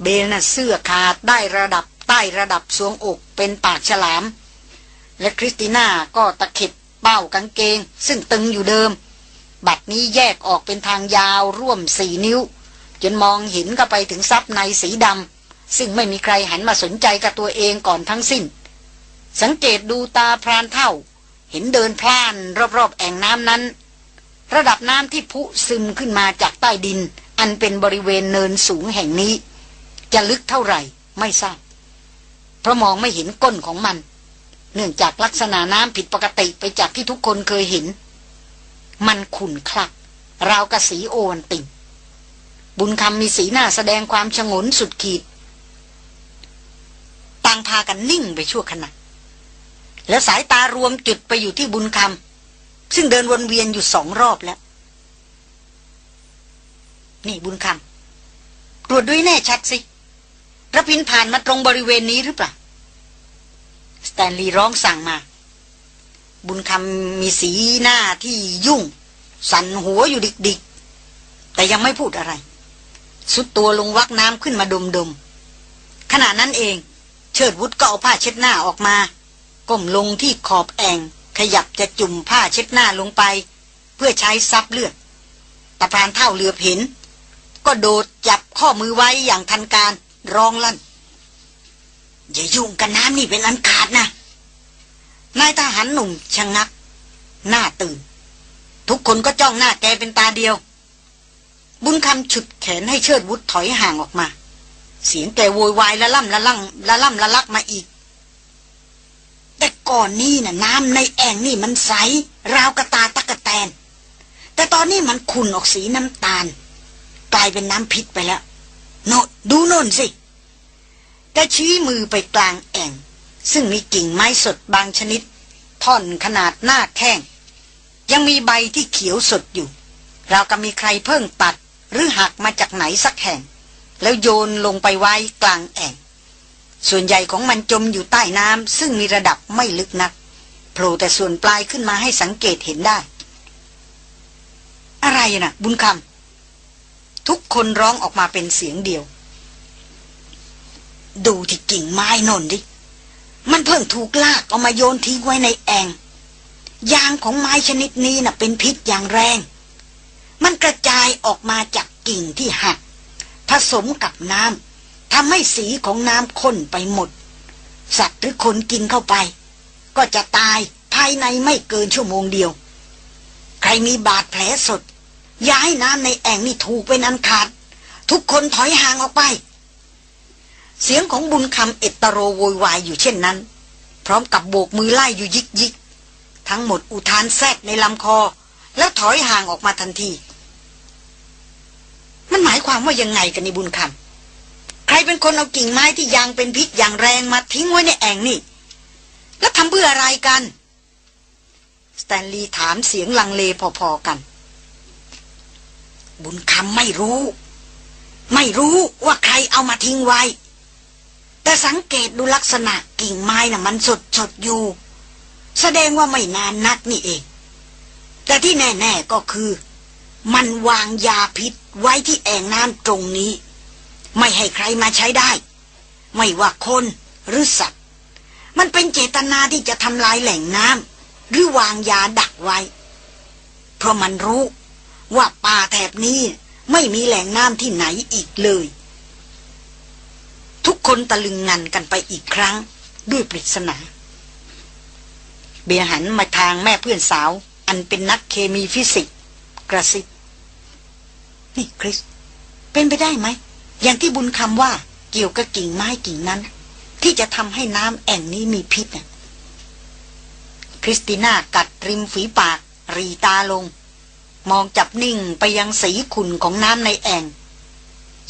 เบลน่ะเสื้อขาดได้ระดับใต้ระดับสวงอกเป็นปากฉลาม และคริสติน่าก็ตะเข็บเป้ากางเกง ซึ่งตึงอยู่เดิม บัดนี้แยกออกเป็นทางยาวร่วมสี่นิ้ว จนมองเห็นก็ไปถึงซับในสีดำซึ่งไม่มีใครหันมาสนใจกับตัวเองก่อนทั้งสิ้น สังเกตดูตาพรานเท่า เห็นเดินพล่านรอบๆ แอ่งน้ำนั้น ระดับน้ำที่พุซึมขึ้นมาจากใต้ดิน อันเป็นบริเวณเนินสูงแห่งนี้ จะลึกเท่าไหร่ไม่ทราบเพราะมองไม่เห็นก้นของมัน เนื่องจากลักษณะน้ำผิดปกติไปจากที่ทุกคนเคยเห็น มันขุ่นคลัก ราวกระสีโอวันติงบุญคำมีสีหน้าแสดงความชงนสุดขีด ต่างพากันนิ่งไปชั่วขณะ แล้วสายตารวมจุดไปอยู่ที่บุญคำซึ่งเดินวนเวียนอยู่สองรอบแล้ว นี่บุญคำตรวจด้วยแน่ชัดสิระพินผ่านมาตรงบริเวณนี้หรือเปล่า สแตนลีย์ร้องสั่งมา บุญคำมีสีหน้าที่ยุ่ง สั่นหัวอยู่ดิกๆ แต่ยังไม่พูดอะไร สุดตัวลงวักน้ำขึ้นมาดมๆขณะนั้นเอง เชิดวุฒก็เอาผ้าเช็ดหน้าออกมา ก้มลงที่ขอบแอ่งขยับจะจุ่มผ้าเช็ดหน้าลงไป เพื่อใช้ซับเลือดตะพานเท่าเหลือบเห็น ก็โดดจับข้อมือไว้อย่างทันการร้องลั่น อย่ายุ่งกันน้ำนี่เป็นอันขาดนะนายทหารหนุ่มชะงัก หน้าตื่น ทุกคนก็จ้องหน้าแกเป็นตาเดียว บุญคำฉุดแขนให้เชิดวุฒถอยห่างออกมา เสียงแกโวยวายละล่ำละลั่งละล่ำละลักมาอีก แต่ก่อนนี่น่ะน้ำในแอ่งนี่มันใส ราวกระตาตะกะแตน แต่ตอนนี้มันขุ่นออกสีน้ำตาล กลายเป็นน้ำพิษไปแล้ว โนดูโน่นสิแกชี้มือไปกลางแอ่ง ซึ่งมีกิ่งไม้สดบางชนิด ท่อนขนาดหน้าแข้ง ยังมีใบที่เขียวสดอยู่ เราก็มีใครเพิ่งตัดหรือหักมาจากไหนสักแห่ง แล้วโยนลงไปไว้กลางแอ่ง ส่วนใหญ่ของมันจมอยู่ใต้น้ำซึ่งมีระดับไม่ลึกนักโผล่แต่ส่วนปลายขึ้นมาให้สังเกตเห็นได้ อะไรนะ่ะบุญคำทุกคนร้องออกมาเป็นเสียงเดียว ดูที่กิ่งไม้นนดิ มันเพิ่งถูกลากเอามาโยนทิ้งไว้ในแองยางของไม้ชนิดนี้น่ะเป็นพิษอย่างแรง มันกระจายออกมาจากกิ่งที่หัก ผสมกับน้ำ ทำให้สีของน้ำข้นไปหมด สัตว์หรือคนกินเข้าไป ก็จะตายภายในไม่เกินชั่วโมงเดียว ใครมีบาดแผลสด ย้ายน้ำในแอ่งนี่ถูกเป็นอันขาด ทุกคนถอยห่างออกไป เสียงของบุญคำเอตโรโวยวายอยู่เช่นนั้น พร้อมกับโบกมือไล่อยู่ยิกยิกทั้งหมดอุทานแซดในลำคอ แล้วถอยห่างออกมาทันที มันหมายความว่ายังไงกันในบุญคำ รเป็นคนเอากิ่งไม้ที่ยางเป็นพิษอย่างแรงมาทิ้งไว้ในแอ่งนี่ แล้วทำเพื่ออะไรกันสแตนลีย์ถามเสียงลังเลพอๆกัน บุญคำไม่รู้ ไม่รู้ว่าใครเอามาทิ้งไว้ แต่สังเกตดูลักษณะกิ่งไม้น่ะมันสดสดอยู่ แสดงว่าไม่นานนักนี่เอง แต่ที่แน่ ๆก็คือ มันวางยาพิษไว้ที่แอ่งน้ำตรงนี้ ไม่ให้ใครมาใช้ได้ ไม่ว่าคนหรือสัตว์ มันเป็นเจตนาที่จะทำลายแหล่งน้ำหรือวางยาดักไว้ เพราะมันรู้ว่าป่าแถบนี้ไม่มีแหล่งน้ำที่ไหนอีกเลย ทุกคนตะลึงงันกันไปอีกครั้งด้วยปริศนาเบลหันมาทางแม่เพื่อนสาว อันเป็นนักเคมีฟิสิกส์กระซิบนี่คริส เป็นไปได้ไหม อย่างที่บุญคำว่าเกี่ยวกับกิ่งไม้กิ่งนั้น ที่จะทำให้น้ำแอ่งนี้มีพิษน่ะคริสติน่ากัดริมฝีปาก หรี่ตาลง มองจับนิ่งไปยังสีขุ่นของน้ำในแอ่ง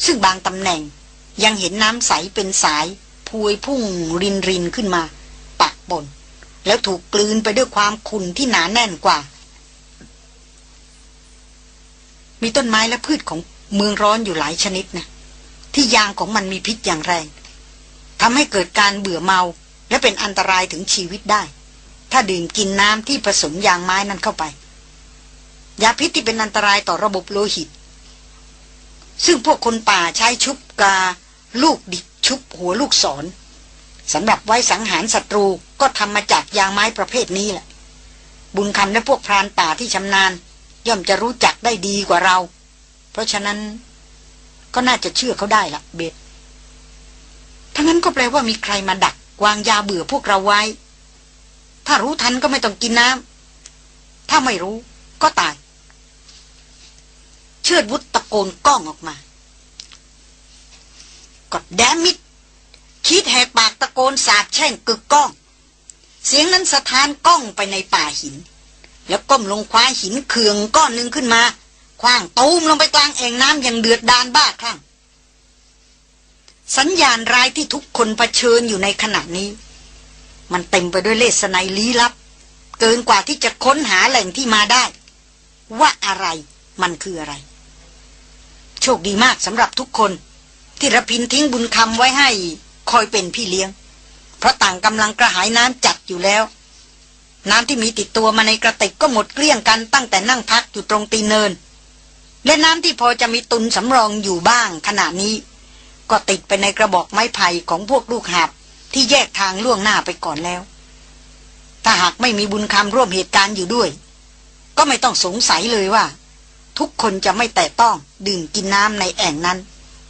ซึ่งบางตำแหน่งยังเห็นน้ำใสเป็นสายพวยพุ่งรินรินขึ้นมา ปักบน แล้วถูกกลืนไปด้วยความขุ่นที่หนาแน่นกว่า มีต้นไม้และพืชของเมืองร้อนอยู่หลายชนิดนะ ที่ยางของมันมีพิษอย่างแรงทำให้เกิดการเบื่อเมาและเป็นอันตรายถึงชีวิตได้ ถ้าดื่มกินน้ำที่ผสมยางไม้นั้นเข้าไป ยาพิษที่เป็นอันตรายต่อระบบโลหิต ซึ่งพวกคนป่าใช้ชุบกา ลูกดิบชุบหัวลูกศรสำหรับไว้สังหารศัตรูก็ทำมาจากยางไม้ประเภทนี้แหละ บุญคำและพวกพรานป่าที่ชำนาญ ย่อมจะรู้จักได้ดีกว่าเรา เพราะฉะนั้น ก็น่าจะเชื่อเขาได้ละเบ็ดทั้งนั้นก็แปลว่ามีใครมาดักวางยาเบื่อพวกเราไว้ ถ้ารู้ทันก็ไม่ต้องกินน้ำถ้าไม่รู้ก็ตาย เชิดวุฒตะโกนก้องออกมากดแดมิดคิดแหกปากตะโกนสาบแช่งกึกก้อง เสียงนั้นสะท้านก้องไปในป่าหิน แล้วก้มลงคว้าหินเคืองก้อนหนึ่งขึ้นมา คว้างตูมลงไปกลางแอ่งน้ำอย่างเดือดดานบ้าคลั่งสัญญาณร้ายที่ทุกคนเผชิญอยู่ในขณะนี้ มันเต็มไปด้วยเลสไนลี้ลับ เกินกว่าที่จะค้นหาแหล่งที่มาได้ ว่าอะไรมันคืออะไร โชคดีมากสำหรับทุกคน ที่ระพินทิ้งบุญคำไว้ให้คอยเป็นพี่เลี้ยง เพราะต่างกำลังกระหายน้ำจัดอยู่แล้ว น้ำที่มีติดตัวมาในกระติกก็หมดเกลี้ยงกันตั้งแต่นั่งพักอยู่ตรงตีเนิน และน้ำที่พอจะมีตุนสำรองอยู่บ้างขณะนี้ ก็ติดไปในกระบอกไม้ไผ่ของพวกลูกหาบที่แยกทางล่วงหน้าไปก่อนแล้ว ถ้าหากไม่มีบุญคำร่วมเหตุการณ์อยู่ด้วย ก็ไม่ต้องสงสัยเลยว่า ทุกคนจะไม่แต่ต้องดื่มกินน้ำในแอ่งนั้น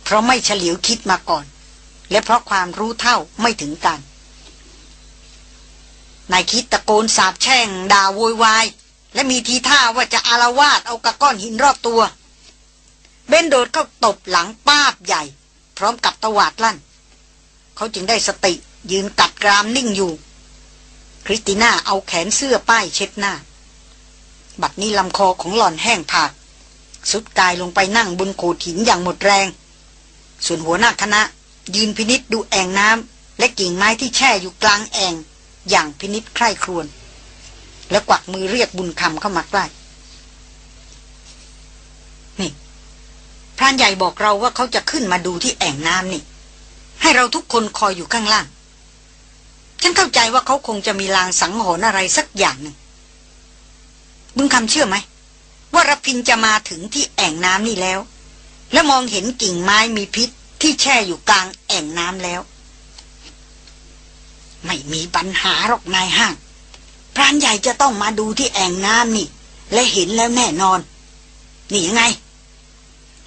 เพราะไม่เฉลียวคิดมาก่อน และเพราะความรู้เท่าไม่ถึงกันนนายคิดตะโกนสาบแช่งด่าโวยวายและมีทีท่าว่าจะอารวาสเอากระก้อนหินรอบตัว เบนโดดเข้าตบหลังป้าบใหญ่ พร้อมกับตวาดลั่น เขาจึงได้สติยืนกัดกรามนิ่งอยู่ คริสติน่าเอาแขนเสื้อป้ายเช็ดหน้า บัดนี้ลำคอของหล่อนแห้งผาก สุดกายลงไปนั่งบนโขดหินอย่างหมดแรง ส่วนหัวหน้าคณะ ยืนพินิษดูแอ่งน้ำและกิ่งไม้ที่แช่อยู่กลางแอ่งอย่างพินิษใคร่ครวญแล้วกวักมือเรียกบุญคำเข้ามาใกล้ นี่ พ รานใหญ่บอกเราว่าเขาจะขึ้นมาดูที่แอ่งน้ำนี่ ให้เราทุกคนคอยอยู่ข้างล่าง ฉันเข้าใจว่าเขาคงจะมีลางสังหรณ์อะไรสักอย่างหนึ่งบุญคำเชื่อไหมว่ารพินจะมาถึงที่แอ่งน้ำนี่แล้ว และมองเห็นกิ่งไม้มีพิษที่แช่อยู่กลางแอ่งน้ำแล้ว ไม่มีปัญหาหรอกนายห้างพรานใหญ่จะต้องมาดูที่แอ่งน้ำนี่ และเห็นแล้วแน่นอน นี่ยังไง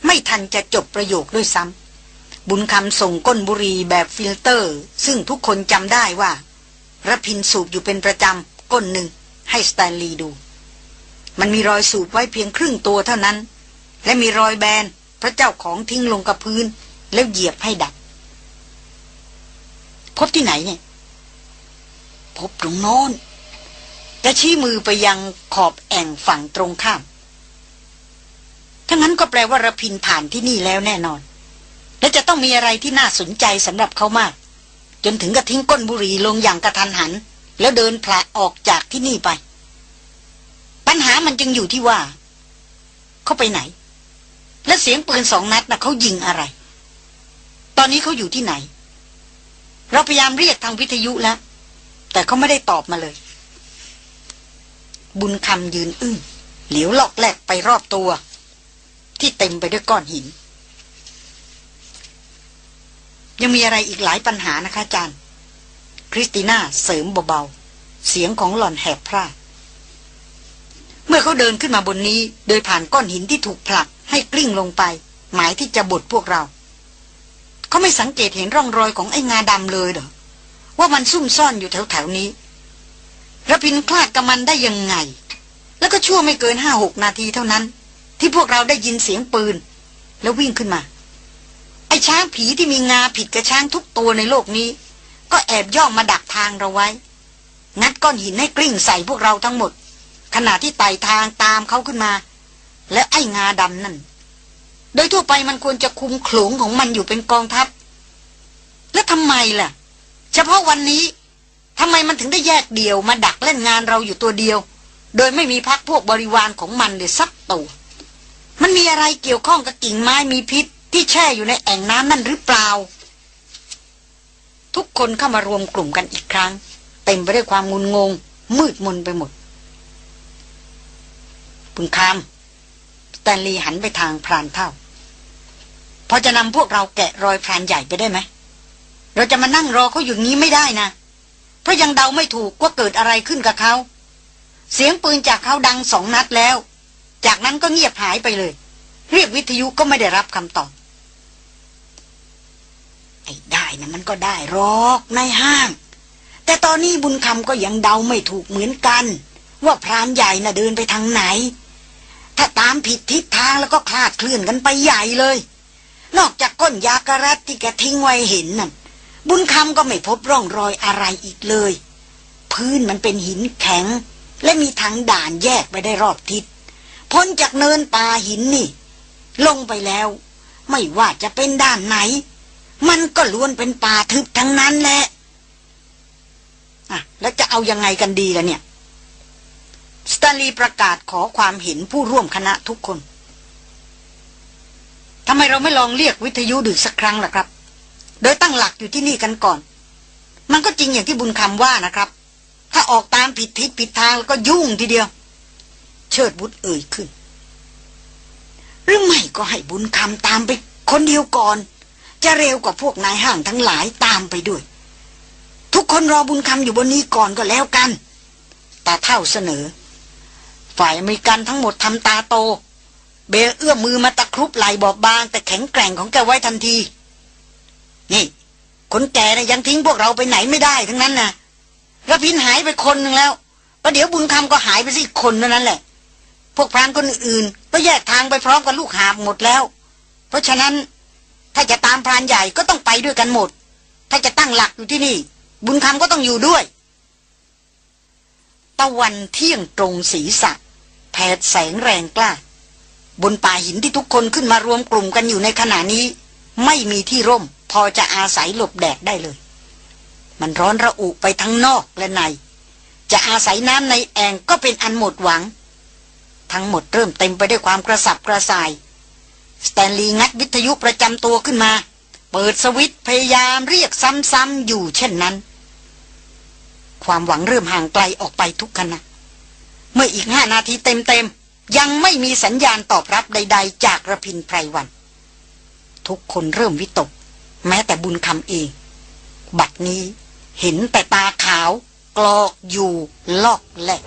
ไม่ทันจะจบประโยคด้วยซ้ำบุญคำส่งก้นบุหรี่แบบฟิลเตอร์ ซึ่งทุกคนจำได้ว่าระพินสูบอยู่เป็นประจำก้นหนึ่งให้สแตนลีย์ดู มันมีรอยสูบไว้เพียงครึ่งตัวเท่านั้น และมีรอยแบนเพราะเจ้าของทิ้งลงกับพื้น แล้วเหยียบให้ดับ พบที่ไหนเนี่ย พบตรงโน้นและชี้มือไปยังขอบแอ่งฝั่งตรงข้าม ทั้งนั้นก็แปลว่าระพินผ่านที่นี่แล้วแน่นอน และจะต้องมีอะไรที่น่าสนใจสำหรับเขามาก จนถึงกับทิ้งก้นบุหรี่ลงอย่างกระทันหัน แล้วเดินพละออกจากที่นี่ไป ปัญหามันจึงอยู่ที่ว่า เขาไปไหน และเสียงปืนสองนัดนะ่ะเขายิงอะไร ตอนนี้เขาอยู่ที่ไหน เราพยายามเรียกทางวิทยุแล้ว แต่เขาไม่ได้ตอบมาเลย บุญคำยืนอึ้งเหลียวหลอกแหลกไปรอบตัว ที่เต็มไปด้วยก้อนหิน ยังมีอะไรอีกหลายปัญหานะคะอาจารย์ คริสติน่าเสริมเบาๆ เสียงของหล่อนแหบพร่าเมื่อเขาเดินขึ้นมาบนนี้ โดยผ่านก้อนหินที่ถูกผลักให้กลิ้งลงไป หมายที่จะบดพวกเรา เขาไม่สังเกตเห็นร่องรอยของไอ้งาดำเลยเหรอ ว่ามันซุ่มซ่อนอยู่แถวๆนี้ระพินคลาดกับมันได้ยังไง แล้วก็ชั่วไม่เกินห้าหกนาทีเท่านั้น ที่พวกเราได้ยินเสียงปืน แล้ววิ่งขึ้นมา ไอ้ช้างผีที่มีงาผิดกับช้างทุกตัวในโลกนี้ ก็แอบย่องมาดักทางเราไว้ งัดก้อนหินให้กลิ้งใส่พวกเราทั้งหมด ขณะที่ไต่ทางตามเขาขึ้นมา และไอ้งาดำนั่น โดยทั่วไปมันควรจะคุมขลงของมันอยู่เป็นกองทัพ แล้วทำไมล่ะ เฉพาะวันนี้ทำไมมันถึงได้แยกเดี่ยวมาดักเล่นงานเราอยู่ตัวเดียว โดยไม่มีพักพวกบริวารของมันเลยสักตัว มันมีอะไรเกี่ยวข้องกับกิ่งไม้มีพิษ ที่แช่อยู่ในแอ่งน้ำนั่นหรือเปล่า ทุกคนเข้ามารวมกลุ่มกันอีกครั้ง เต็มไปด้วยความงุนงง มืดมนไปหมดปุงคามสแตนลีหันไปทางพรานเท่า พอจะนำพวกเราแกะรอยพรานใหญ่ไปได้ไหม เราจะมานั่งรอเขาอยู่งี้ไม่ได้นะ เพราะยังเดาไม่ถูกว่าเกิดอะไรขึ้นกับเขา เสียงปืนจากเขาดังสองนัดแล้ว จากนั้นก็เงียบหายไปเลย เรียกวิทยุก็ไม่ได้รับคำตอบ ไอ้ได้นะมันก็ได้รอกในห้าง แต่ตอนนี้บุญคำก็ยังเดาไม่ถูกเหมือนกัน ว่าพรานใหญ่น่ะเดินไปทางไหน ถ้าตามผิดทิศทางแล้วก็คลาดเคลื่อนกันไปใหญ่เลย นอกจากก้นยากระรัตที่แกทิ้งไว้เห็นนั่นบุญคำก็ไม่พบร่องรอยอะไรอีกเลย พื้นมันเป็นหินแข็ง และมีทางด่านแยกไปได้รอบทิศ พ้นจากเนินป่าหินนี่ ลงไปแล้ว ไม่ว่าจะเป็นด้านไหน มันก็ล้วนเป็นป่าทึบทั้งนั้นแหละอะแล้วจะเอายังไงกันดีล่ะเนี่ย สตาลีประกาศขอความเห็นผู้ร่วมคณะทุกคนทำไมเราไม่ลองเรียกวิทยุดึกสักครั้งล่ะครับ โดยตั้งหลักอยู่ที่นี่กันก่อน มันก็จริงอย่างที่บุญคำว่านะครับ ถ้าออกตามผิดทิศผิดทางแล้วก็ยุ่งทีเดียว ชิดบุตรเอ่ยขึ้น หรือไม่ก็ให้บุญคำตามไปคนเดียวก่อน จะเร็วกว่าพวกนายห้างทั้งหลายตามไปด้วย ทุกคนรอบุญคำอยู่บนนี้ก่อนก็แล้วกันตาเท่าเสนอ ฝ่ายอเมริกันทั้งหมดทำตาโต เบลเอื้อมมือมาตะครุบไหลบอบบาง แต่แข็งแกร่งของแกไว้ทันที นี่ คนแก่นะยังทิ้งพวกเราไปไหนไม่ได้ทั้งนั้นนะระพินหายไปคนหนึ่งแล้วประเดี๋ยวบุญคำก็หายไปสิคนเท่านั้นแหละ พวกพรานคนอื่นก็แยกทางไปพร้อมกับลูกหาบหมดแล้ว เพราะฉะนั้นถ้าจะตามพรานใหญ่ก็ต้องไปด้วยกันหมด ถ้าจะตั้งหลักอยู่ที่นี่ บุญคำก็ต้องอยู่ด้วย ตะวันเที่ยงตรงศีรษะแผดแสงแรงกล้า บนป่าหินที่ทุกคนขึ้นมารวมกลุ่มกันอยู่ในขณะนี้ ไม่มีที่ร่ม พอจะอาศัยหลบแดดได้เลย มันร้อนระอุไปทั้งนอกและใน จะอาศัยน้ำในแอ่งก็เป็นอันหมดหวัง ทั้งหมดเริ่มเต็มไปด้วยความกระสับกระส่าย สแตนลีย์งัดวิทยุประจำตัวขึ้นมา เปิดสวิตพยายามเรียกซ้ำๆอยู่เช่นนั้น ความหวังเริ่มห่างไกลออกไปทุกขณะเมื่ออีกห้านาทีเต็มๆ ยังไม่มีสัญญาณตอบรับใด ๆ จากระพินไพรวัน ทุกคนเริ่มวิตก แม้แต่บุญคำเอง บัดนี้เห็นแต่ตาขาวกรอกอยู่ลอกแหลก